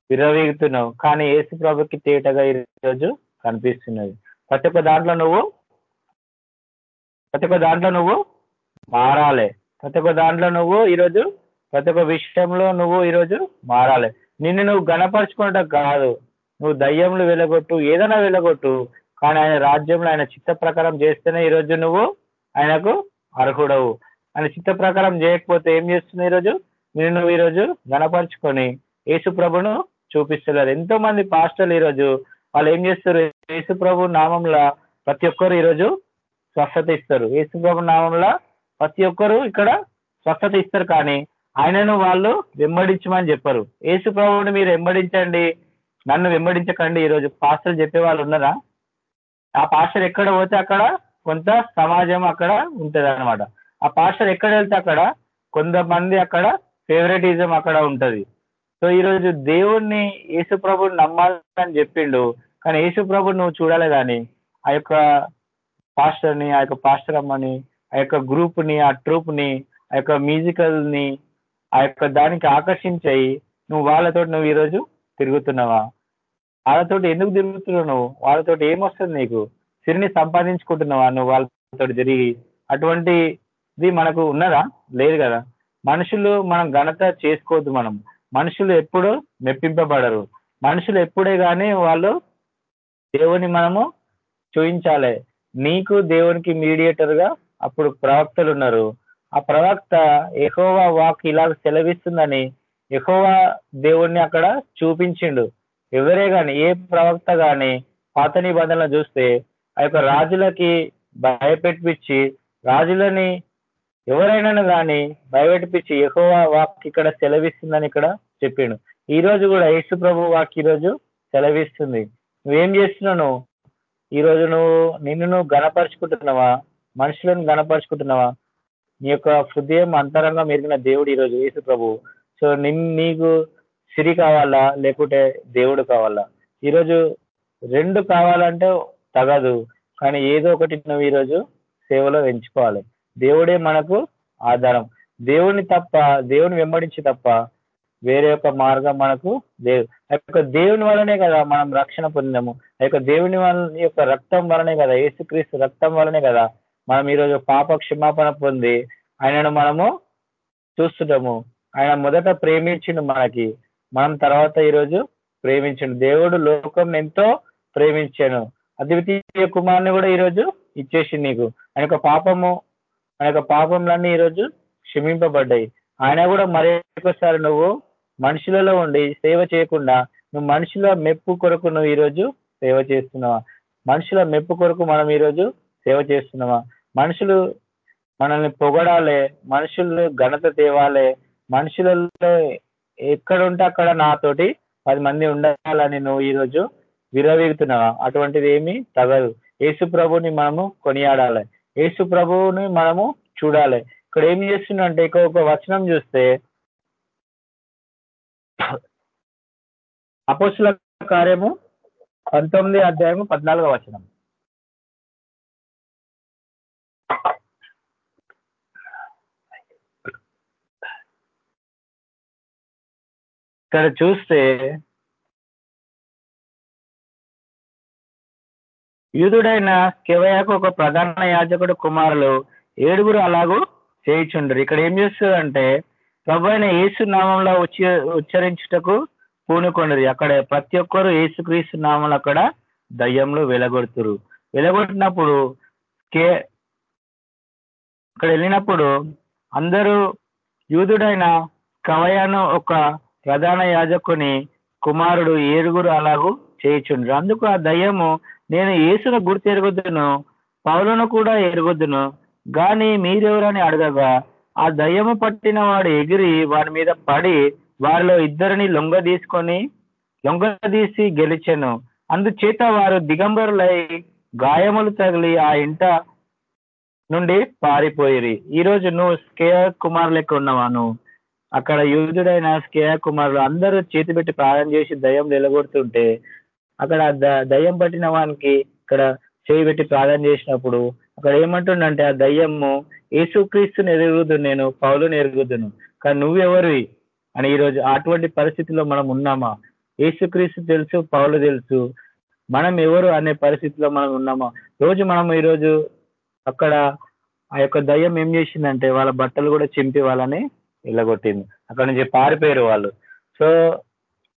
విరవీగుతున్నావు. కానీ ఏసు ప్రభుకి తేటగా ఈరోజు కనిపిస్తున్నది. ప్రతి ఒక్క దాంట్లో నువ్వు ప్రతి ఒక్క దాంట్లో నువ్వు మారాలి. ప్రతి ఒక్క దాంట్లో నువ్వు ఈరోజు ప్రతి ఒక్క విషయంలో నువ్వు ఈరోజు మారాలి. నిన్ను నువ్వు గణపరచుకుంటా కాదు. నువ్వు దయ్యంలో వెలగొట్టు ఏదైనా వెలగొట్టు కానీ ఆయన రాజ్యంలో ఆయన చిత్త ప్రకారం చేస్తేనే ఈరోజు నువ్వు ఆయనకు అర్హుడవు. ఆయన చిత్త ప్రకారం చేయకపోతే ఏం చేస్తున్నావు ఈరోజు? నేను నువ్వు ఈరోజు గణపరుచుకొని యేసు ప్రభును చూపిస్తున్నారు. ఎంతో మంది పాస్టర్లు ఈరోజు వాళ్ళు ఏం చేస్తారు? యేసు ప్రభు నామంలో ప్రతి ఒక్కరు ఈరోజు స్వస్థత ఇస్తారు. యేసు ప్రభు నామంలో ప్రతి ఒక్కరు ఇక్కడ స్వస్థత ఇస్తారు కానీ ఆయనను వాళ్ళు వెంబడించమని చెప్పరు. యేసు ప్రభుని మీరు వెంబడించండి. నన్ను వెంబడించకండి. ఈరోజు పాస్టర్లు చెప్పే వాళ్ళు ఉన్నారా? ఆ పాస్టర్ ఎక్కడ పోతే అక్కడ కొంత సమాజం అక్కడ ఉంటుంది అనమాట ఆ పాస్టర్ ఎక్కడ వెళ్తే అక్కడ కొంతమంది అక్కడ ఫేవరెటిజం అక్కడ ఉంటది. సో ఈరోజు దేవుణ్ణి యేసు ప్రభుని నమ్మాలని చెప్పిండు. కానీ యేసు నువ్వు చూడాలి కానీ ఆ యొక్క పాస్టర్ని ఆ యొక్క పాస్టర్ అమ్మని ఆ యొక్క గ్రూప్ని ఆ ట్రూప్ని ఆ యొక్క మ్యూజికల్ని ఆ యొక్క దానికి ఆకర్షించాయి. నువ్వు వాళ్ళతో నువ్వు ఈరోజు తిరుగుతున్నావా? వాళ్ళతో ఎందుకు తిరుగుతున్నావు? నువ్వు? వాళ్ళతో ఏమొస్తుంది నీకు? సిరిని సంపాదించుకుంటున్నావా నువ్వు వాళ్ళతో తిరిగి? అటువంటిది మనకు ఉన్నదా? లేదు కదా. మనుషులు మనం ఘనత చేసుకోవద్దు మనం. మనుషులు ఎప్పుడు మెప్పింపబడరు. మనుషులు ఎప్పుడే కానీ వాళ్ళు దేవుని మనము చూయించాలి. నీకు దేవునికి మీడియేటర్గా అప్పుడు ప్రవక్తలు ఉన్నారు. ఆ ప్రవక్త ఎహోవా వాక్ ఇలా సెలవిస్తుందని ఎహోవా దేవుణ్ణి అక్కడ చూపించిండు. ఎవరే కానీ ఏ ప్రవక్త గాని పాత నిబంధనలు చూస్తే ఆ యొక్క రాజులకి భయపెట్టించి రాజులని ఎవరైనా కానీ భయపెట్టించి ఎక్కువ వాక్ ఇక్కడ సెలవిస్తుందని ఇక్కడ చెప్పిండు. ఈ రోజు కూడా యేసు ప్రభు వాక్ ఈరోజు సెలవిస్తుంది. నువ్వేం చేస్తున్నావు ఈ రోజు నువ్వు నిన్ను నువ్వు గణపరుచుకుంటున్నావా మనుషులను గణపరుచుకుంటున్నావా నీ యొక్క హృదయం అంతరంగా మెరిగిన దేవుడు ఈరోజు యేసు ప్రభు. సో నిన్ నీకు సిరి కావాలా లేకుంటే దేవుడు కావాలా? ఈరోజు రెండు కావాలంటే తగదు కానీ ఏదో ఒకటి నువ్వు ఈరోజు సేవలో ఎంచుకోవాలి. దేవుడే మనకు ఆధారం. దేవుని తప్ప దేవుని వెంబడించి తప్ప వేరే యొక్క మార్గం మనకు లేదు. ఆ యొక్క దేవుని వలనే కదా మనం రక్షణ పొందాము. ఆ యొక్క దేవుని వలన యొక్క రక్తం వలనే కదా యేసుక్రీస్తు రక్తం వలనే కదా మనం ఈరోజు పాప క్షమాపణ పొంది ఆయనను మనము చూస్తుంటాము. ఆయన మొదట ప్రేమించిండు మనకి. మనం తర్వాత ఈరోజు ప్రేమించండు దేవుడు లోకం ఎంతో ప్రేమించాను. అద్వితీయ కుమార్ని కూడా ఈరోజు ఇచ్చేసి నీకు. ఆయన యొక్క పాపము ఆయన యొక్క పాపంలన్నీ ఈరోజు క్షమింపబడ్డాయి. ఆయన కూడా మరొకసారి నువ్వు మనుషులలో ఉండి సేవ చేయకుండా నువ్వు మనుషుల మెప్పు కొరకు నువ్వు ఈరోజు సేవ చేస్తున్నావా? మనుషుల మెప్పు కొరకు మనం ఈరోజు సేవ చేస్తున్నావా? మనుషులు మనల్ని పొగడాలి మనుషులు ఘనత తేవాలి మనుషులలో ఎక్కడ ఉంటే అక్కడ నాతోటి పది మంది ఉండాలని నువ్వు ఈరోజు విరవీగుతున్నావా? అటువంటిది ఏమి తగదు. యేసు ప్రభుని మనము కొనియాడాలి. యేసు ప్రభువుని మనము చూడాలి. ఇక్కడ ఏం చేస్తుందంటే ఇక ఒక వచనం చూస్తే అపోసుల కార్యము పంతొమ్మిది అధ్యాయము పద్నాలుగో వచనం. ఇక్కడ చూస్తే యూదుడైన కెవయాకు ఒక ప్రధాన యాజకుడు కుమారులు ఏడుగురు అలాగూ చేయిచుండరు. ఇక్కడ ఏం చేస్తుందంటే ప్రభు అయిన యేసు నామంలో ఉచ్చ ఉచ్చరించుటకు పూనుకొండరు. అక్కడ ప్రతి ఒక్కరు ఏసుక్రీస్తు నామంలో అక్కడ దయ్యంలో వెలగొడుతురు. వెలగొట్టినప్పుడు కే అక్కడ వెళ్ళినప్పుడు అందరూ యూదుడైన కవయాను ఒక ప్రధాన యాజకుని కుమారుడు ఏరుగురు అలాగూ చేయుచుండ్రు. అందుకు ఆ దయ్యము నేను యేసును గుర్తు ఎరుగుద్దును పౌలను కూడా ఎరుగుద్దును గాని మీరెవరని అడగగా ఆ దయ్యము పట్టిన వాడు ఎగిరి వారి మీద పడి వారిలో ఇద్దరిని లొంగ తీసుకొని లొంగదీసి గెలిచెను. అందుచేత వారు దిగంబరులై గాయములు తగిలి ఆ ఇంట నుండి పారిపోయిరి. ఈ రోజు నువ్వు కేఆర్ కుమార్ లెక్క ఉన్నావా నువ్వు అక్కడ యూదుడైన స్కేయ కుమారులు అందరూ చేతి పెట్టి ప్రార్థన చేసి దయ్యం నిలగొడుతుంటే అక్కడ దయ్యం పట్టిన వానికి ఇక్కడ చేయి పెట్టి ప్రార్థన చేసినప్పుడు అక్కడ ఏమంటుండంటే ఆ దయ్యము యేసుక్రీస్తుని ఎరుగుదు నేను పౌలుని ఎరుగుదును. కానీ నువ్వెవరివి? అని ఈరోజు అటువంటి పరిస్థితిలో మనం ఉన్నామా? యేసుక్రీస్తు తెలుసు పౌలు తెలుసు. మనం ఎవరు అనే పరిస్థితిలో మనం ఉన్నామా? రోజు మనం ఈరోజు అక్కడ ఆ యొక్క దయ్యం ఏం చేసిందంటే వాళ్ళ బట్టలు కూడా చింపి వాళ్ళని వెళ్ళగొట్టింది అక్కడ నుంచి పారిపోయారు వాళ్ళు. సో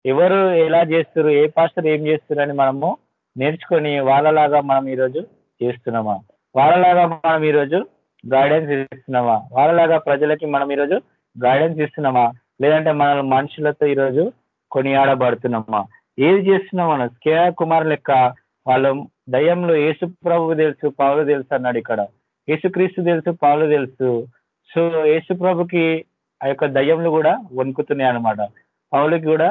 ఎవరు ఎలా చేస్తారు ఏ పాస్టర్ ఏం చేస్తారని మనము నేర్చుకొని వాళ్ళలాగా మనం ఈరోజు చేస్తున్నామా? వాళ్ళలాగా మనం ఈరోజు గైడెన్స్ ఇస్తున్నామా? వాళ్ళలాగా ప్రజలకి మనం ఈరోజు గైడెన్స్ ఇస్తున్నామా? లేదంటే మన మనుషులతో ఈరోజు కొనియాడబడుతున్నామా? ఏది చేస్తున్నాం మనం? కే కుమార్ లెక్క వాళ్ళు దయ్యంలో యేసు ప్రభు తెలుసు పావులు తెలుసు అన్నాడు ఇక్కడ. యేసుక్రీస్తు తెలుసు పావులు తెలుసు. సో యేసు ప్రభుకి ఆ యొక్క దయ్యంలు కూడా వణుకుతున్నాయి అనమాట పౌలకి కూడా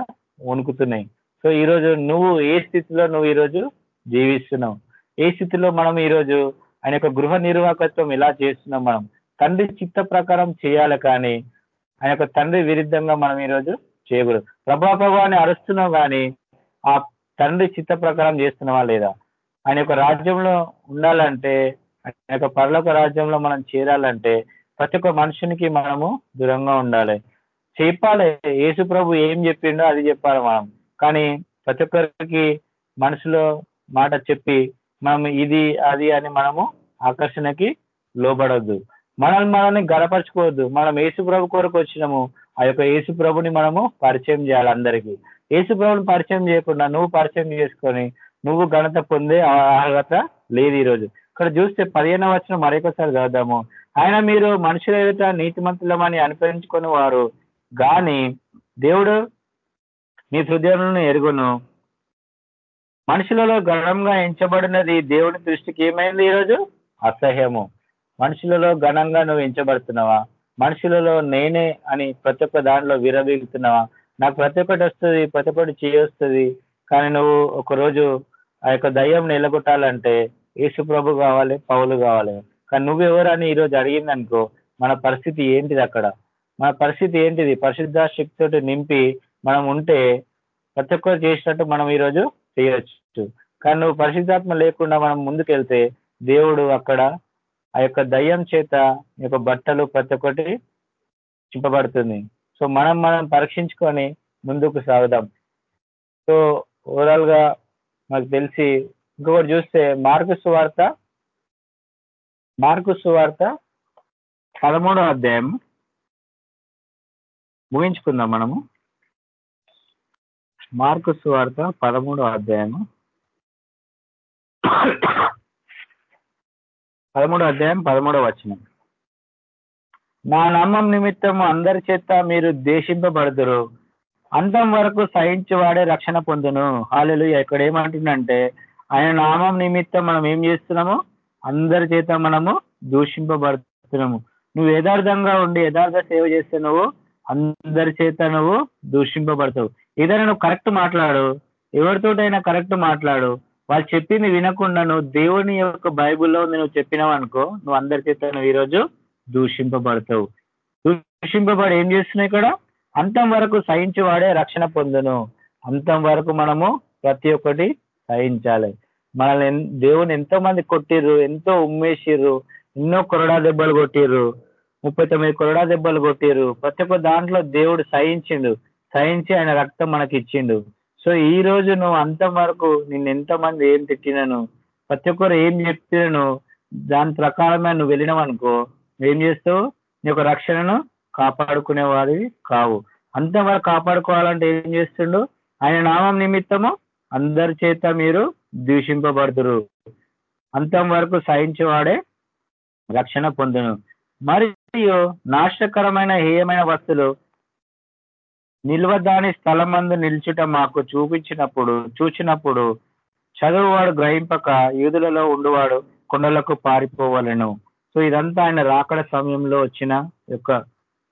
వణుకుతున్నాయి. సో ఈరోజు నువ్వు ఏ స్థితిలో నువ్వు ఈరోజు జీవిస్తున్నావు? ఏ స్థితిలో మనం ఈరోజు ఆయన యొక్క గృహ నిర్వాహకత్వం ఎలా చేస్తున్నాం మనం? తండ్రి చిత్త ప్రకారం చేయాలి కానీ ఆయన యొక్క తండ్రి విరుద్ధంగా మనం ఈరోజు చేయకూడదు. ప్రభా ప్రభా అని అరుస్తున్నాం కానీ ఆ తండ్రి చిత్త ప్రకారం చేస్తున్నావా లేదా? ఆయన యొక్క రాజ్యంలో ఉండాలంటే ఆయన యొక్క పరలోక రాజ్యంలో మనం చేరాలంటే ప్రతి ఒక్క మనుషునికి మనము దూరంగా ఉండాలి. చెప్పాలి. యేసు ప్రభు ఏం చెప్పిండో అది చెప్పాలి మనం. కానీ ప్రతి ఒక్కరికి మనసులో మాట చెప్పి మనం ఇది అది అని మనము ఆకర్షణకి లోబడద్దు. మనల్ని మనల్ని గడపరచుకోవద్దు మనం యేసు ప్రభు కొరకు వచ్చినాము. ఆ యొక్క యేసు ప్రభుని మనము పరిచయం చేయాలి అందరికీ. యేసు ప్రభుని పరిచయం చేయకుండా నువ్వు పరిచయం చేసుకొని నువ్వు ఘనత పొందే అర్హత లేదు ఈరోజు. ఇక్కడ చూస్తే పదిహేను వచ్చిన మరొకసారి చదువుదాము. ఆయన మీరు మనుషుల ఎదుట నీతిమంతులమని అనిపించుకుని వారు గాని దేవుడు నీ హృదయాలను ఎరుగును. మనుషులలో ఘనంగా ఎంచబడినది దేవుడి దృష్టికి ఏమైంది ఈరోజు? అసహ్యము. మనుషులలో ఘనంగా నువ్వు ఎంచబడుతున్నావా? మనుషులలో నేనే అని ప్రతి ఒక్క దాంట్లో విరవీగుతున్నావా? నాకు ప్రతి ఒక్కటి వస్తుంది ప్రతి ఒక్కటి చేయొస్తుంది కానీ నువ్వు ఒకరోజు ఆ యొక్క దయ్యం నిలగొట్టాలంటే యేసు ప్రభు కావాలి పౌలు కావాలి. కానీ నువ్వెవరని ఈరోజు అడిగింది అనుకో మన పరిస్థితి ఏంటిది అక్కడ? మన పరిస్థితి ఏంటిది? పరిశుద్ధ శక్తితో నింపి మనం ఉంటే ప్రతి ఒక్కరు చేసినట్టు మనం ఈరోజు చేయొచ్చు. కానీ నువ్వు పరిశుద్ధాత్మ లేకుండా మనం ముందుకెళ్తే దేవుడు అక్కడ ఆ యొక్క దయ్యం చేత యొక్క బట్టలు ప్రతి ఒక్కటి చింపబడుతుంది. సో మనం మనం పరీక్షించుకొని ముందుకు సాగుదాం. సో ఓవరాల్గా నాకు తెలిసి ఇంకొకటి చూస్తే మార్గ సువార్త మార్కు సువార్త పదమూడో అధ్యాయం. ముగించుకుందాం మనము. మార్కు సువార్త పదమూడో అధ్యాయము. పదమూడో అధ్యాయం పదమూడో వచనం. నా నామం నిమిత్తం అందరి చేత మీరు దేశింపబడుదురు అంతం వరకు సహించేవాడే రక్షణ పొందును. హాలెలు ఇక్కడ ఏమంటుందంటే ఆయన నామం నిమిత్తం మనం ఏం చేస్తున్నాము? అందరి చేత మనము దూషింపబడుతున్నాము. నువ్వు యథార్థంగా ఉండి యథార్థ సేవ చేస్తే నువ్వు అందరి చేత నువ్వు దూషింపబడతావు. ఏదైనా నువ్వు కరెక్ట్ మాట్లాడు ఎవరితోటైనా కరెక్ట్ మాట్లాడు. వాళ్ళు చెప్పింది వినకుండా నువ్వు దేవుని యొక్క బైబిల్లో నువ్వు చెప్పినావు అనుకో నువ్వు అందరి చేత నువ్వు ఈరోజు దూషింపబడతావు. దూషింపబడి ఏం చేస్తున్నావు ఇక్కడ? అంతం వరకు సహించేవాడే రక్షణ పొందును. అంతం వరకు మనము ప్రతి ఒక్కటి సహించాలి. మనల్ని దేవుని ఎంతో మంది కొట్టిర్రు ఎంతో ఉమ్మేసిర్రు ఎన్నో కొరడా దెబ్బలు కొట్టిర్రు ముప్పై తొమ్మిది కొరడా దెబ్బలు కొట్టిర్రు. ప్రతి ఒక్క దాంట్లో దేవుడు సహించిండు. సహించి ఆయన రక్తం మనకి ఇచ్చిండు సో ఈ రోజు నువ్వు అంత వరకు నిన్ను ఎంతమంది ఏం తిట్టినను ప్రతి ఒక్కరు ఏం చెప్పినను దాని ప్రకారమే నువ్వు వెళ్ళినావనుకో ఏం చేస్తావు? నీ యొక్క రక్షణను కాపాడుకునే వారివి కావు. అంతవరకు కాపాడుకోవాలంటే ఏం చేస్తుండు? ఆయన నామం నిమిత్తము అందరి చేత మీరు దూషింపబడుతురు అంతం వరకు సహించేవాడే రక్షణ పొందును. మరియు నాశకరమైన హేయమైన వస్తువులు నిల్వదాని స్థలమందు నిల్చుట మాకు చూపించినప్పుడు చూచినప్పుడు చదువువాడు గ్రహింపక యూదులలో ఉండువాడు కొండలకు పారిపోవలను. సో ఇదంతా ఆయన రాకడ సమయంలో వచ్చిన యొక్క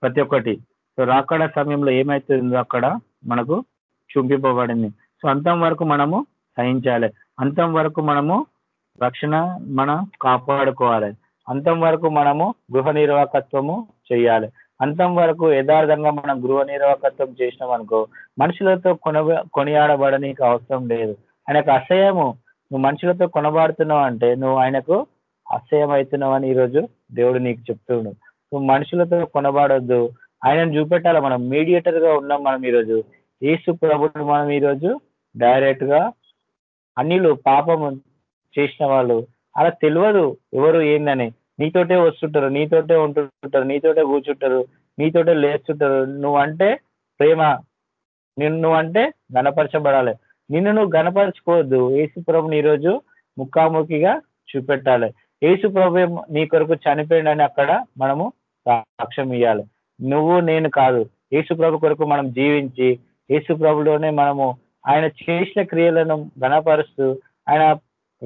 ప్రతి ఒక్కటి. సో రాకడ సమయంలో ఏమైతుందో అక్కడ మనకు చూపింపబడింది. సో అంతం వరకు మనము సహించాలి. అంతం వరకు మనము రక్షణ మనం కాపాడుకోవాలి. అంతం వరకు మనము గృహ నిర్వాహకత్వము చేయాలి. అంతం వరకు యథార్థంగా మనం గృహ నిర్వాహకత్వం చేసినాం అనుకో మనుషులతో కొన కొనియాడబడనీకి అవసరం లేదు. ఆయనకు అసహ్యము. నువ్వు మనుషులతో కొనబాడుతున్నావు అంటే నువ్వు ఆయనకు అసహ్యం అవుతున్నావు అని ఈరోజు దేవుడు నీకు చెప్తుండు. నువ్వు మనుషులతో కొనబాడొద్దు. ఆయనను చూపెట్టాలి మనం. మీడియేటర్గా ఉన్నాం మనం ఈరోజు. ఏసు ప్రభుని మనం ఈరోజు డైరెక్ట్గా అన్నిలు పాపము చేసిన వాళ్ళు. అలా తెలియదు ఎవరు ఏందని. నీతోటే వస్తుంటారు నీతోటే ఉంటుంటారు నీతోటే కూర్చుంటారు నీతోటే లేస్తుంటారు. నువ్వంటే ప్రేమ. నిన్ను నువ్వంటే గణపరచబడాలి నిన్ను నువ్వు గణపరచుకోవద్దు ఏసుప్రభుని ఈరోజు ముఖాముఖిగా చూపెట్టాలి. ఏసుప్రభు నీ కొరకు చనిపోయిందని అక్కడ మనము సాక్ష్యం ఇవ్వాలి నువ్వు నేను కాదు. ఏసుప్రభు కొరకు మనం జీవించి ఏసుప్రభులోనే మనము ఆయన చేసిన క్రియలను గణపరుస్తూ ఆయన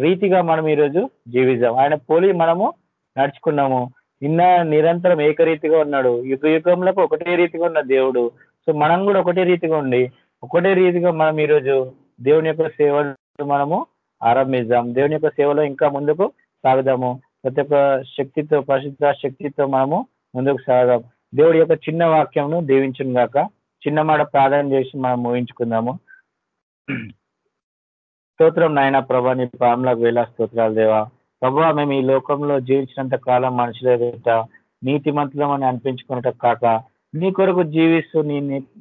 రీతిగా మనం ఈరోజు జీవిద్దాం. ఆయన పోలి మనము నడుచుకున్నాము. నిన్న నిరంతరం ఏకరీతిగా ఉన్నాడు. యుగ యుగంలో ఒకటే రీతిగా ఉన్న దేవుడు. సో మనం కూడా ఒకటే రీతిగా ఉండి ఒకటే రీతిగా మనం ఈరోజు దేవుని యొక్క సేవలు మనము ఆరంభిద్దాం. దేవుని యొక్క సేవలో ఇంకా ముందుకు సాగుదాము. ప్రతి ఒక్క శక్తితో పరిశుద్ధ శక్తితో మనము ముందుకు సాగుదాం. దేవుడి యొక్క చిన్న వాక్యంను దీవించును గాక. చిన్న మాట ప్రార్థన చేసి మనం ఊహించుకుందాము స్తోత్రం నాయన ప్రభా నీ పాములకు వేలా స్తోత్రాలు దేవా. ప్రభా మేము ఈ లోకంలో జీవించినంత కాలం మనుషుల ఎదుట నీతి మంతులం అని అనిపించుకున్నట కాక నీ కొరకు జీవిస్తూ నీ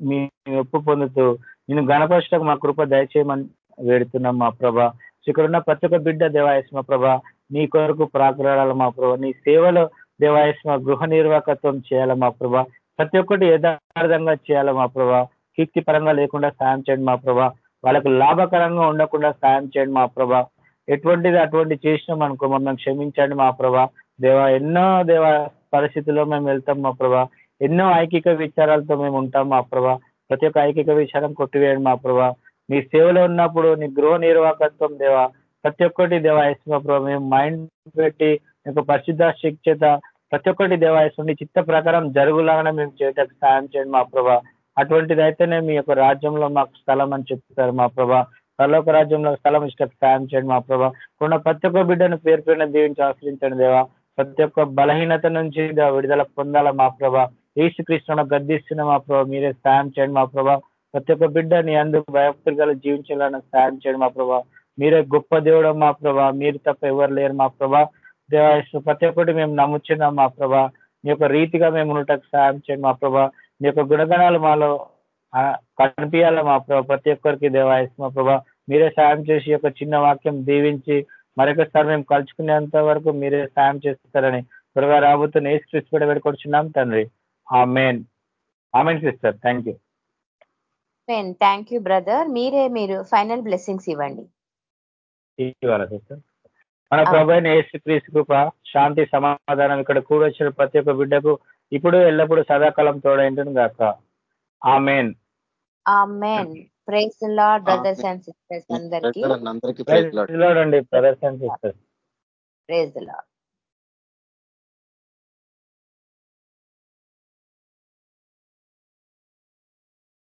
మీ ఒప్పు పొందుతూ నేను గణపరచటకు మా కృప దయచేయమని వేడుతున్నాం మా ప్రభా. ఇక్కడున్న ప్రతి ఒక్క బిడ్డ దేవాయస్మ ప్రభ నీ కొరకు ప్రాకురాడాలి మా ప్రభ నీ సేవలో దేవాయస్మ గృహ నిర్వాహకత్వం చేయాలి మా ప్రభా. ప్రతి ఒక్కటి యథార్థంగా చేయాలి మా ప్రభ. కీర్తి పరంగా లేకుండా సాయం చేయండి మా ప్రభా. వాళ్ళకు లాభకరంగా ఉండకుండా సాయం చేయండి మా ప్రభా. ఎటువంటిది అటువంటి చేసినాం అనుకో మమ్మల్ని క్షమించండి మా ప్రభా. దేవా ఎన్నో దేవ పరిస్థితుల్లో మేము వెళ్తాం మా ప్రభా. ఎన్నో ఐకిక విచారాలతో మేము ఉంటాం మా ప్రభా. ప్రతి ఒక్క ఐకిక విచారం కొట్టివేయండి మా ప్రభా. నీ సేవలో ఉన్నప్పుడు నీ గృహ నిర్వాహకత్వం దేవా. ప్రతి ఒక్కటి దేవాయస్మ ప్రభ. మేము మైండ్ పెట్టి మీకు పరిశుద్ధ శిక్షత ప్రతి ఒక్కటి దేవాయస్మ నీ చిత్త ప్రకారం జరుగులాగానే మేము చేయటానికి సాయం చేయండి మా ప్రభా. అటువంటిది అయితేనే మీ యొక్క రాజ్యంలో మాకు స్థలం అని చెప్తారు మా ప్రభా. పరలోక రాజ్యంలో స్థలం ఇష్ట సాయం చేయండి మా ప్రభా. ఉన్న ప్రతి ఒక్క బిడ్డను పేరు పేరున దీవించి ఆశ్రయించండి దేవా. ప్రతి ఒక్క బలహీనత నుంచి విడుదల పొందాల మా ప్రభా. ఏసు గద్దిస్తున్న మా ప్రభా మీరే సాయం చేయండి మా ప్రభా. ప్రతి ఒక్క బిడ్డ నీ అందుకు భయభక్తులు జీవించాలని సాయం చేయండి మా ప్రభా. మీరే గొప్ప దేవుడు మా ప్రభా. మీరు తప్ప ఎవరు లేరు మా ప్రభా. దేవా ప్రతి ఒక్కటి మేము నమ్ముచున్నాం మా ప్రభా. మీ యొక్క రీతిగా మేము ఉండటం సాయం చేయండి మా ప్రభా. మీ యొక్క గుణగణాలు మాలో కనిపించాలి మా ప్రభా? ప్రతి ఒక్కరికి దేవాయస్ మా ప్రభా. మీరే సాయం చేసి యొక్క చిన్న వాక్యం దీవించి మరొకసారి మేము కలుసుకునేంత వరకు మీరే సాయం చేస్తారని త్వరగా రాబోతున్న ఏ స్క్రిప్ట్ కూడా పెట్టుకొచ్చున్నాం తండ్రి. Amen amen sister. Thank you thank you brother. మీరే మీరు ఫైనల్ బ్లెస్సింగ్స్ ఇవ్వండి. ఇవ్వాలి సిస్టర్? మన ప్రభైన ఏసు క్రీస్తు కృప శాంతి సమాధానం ఇక్కడ కూడొచ్చిన ప్రతి ఒక్క బిడ్డకు ఇప్పుడు ఎల్లప్పుడూ సదాకాలం తోడైంటుంది గాక. Amen. Amen. Praise Lord brothers and sisters అందరికి. ప్రైజ్ లార్డ్ అండి brothers and sisters praise Lord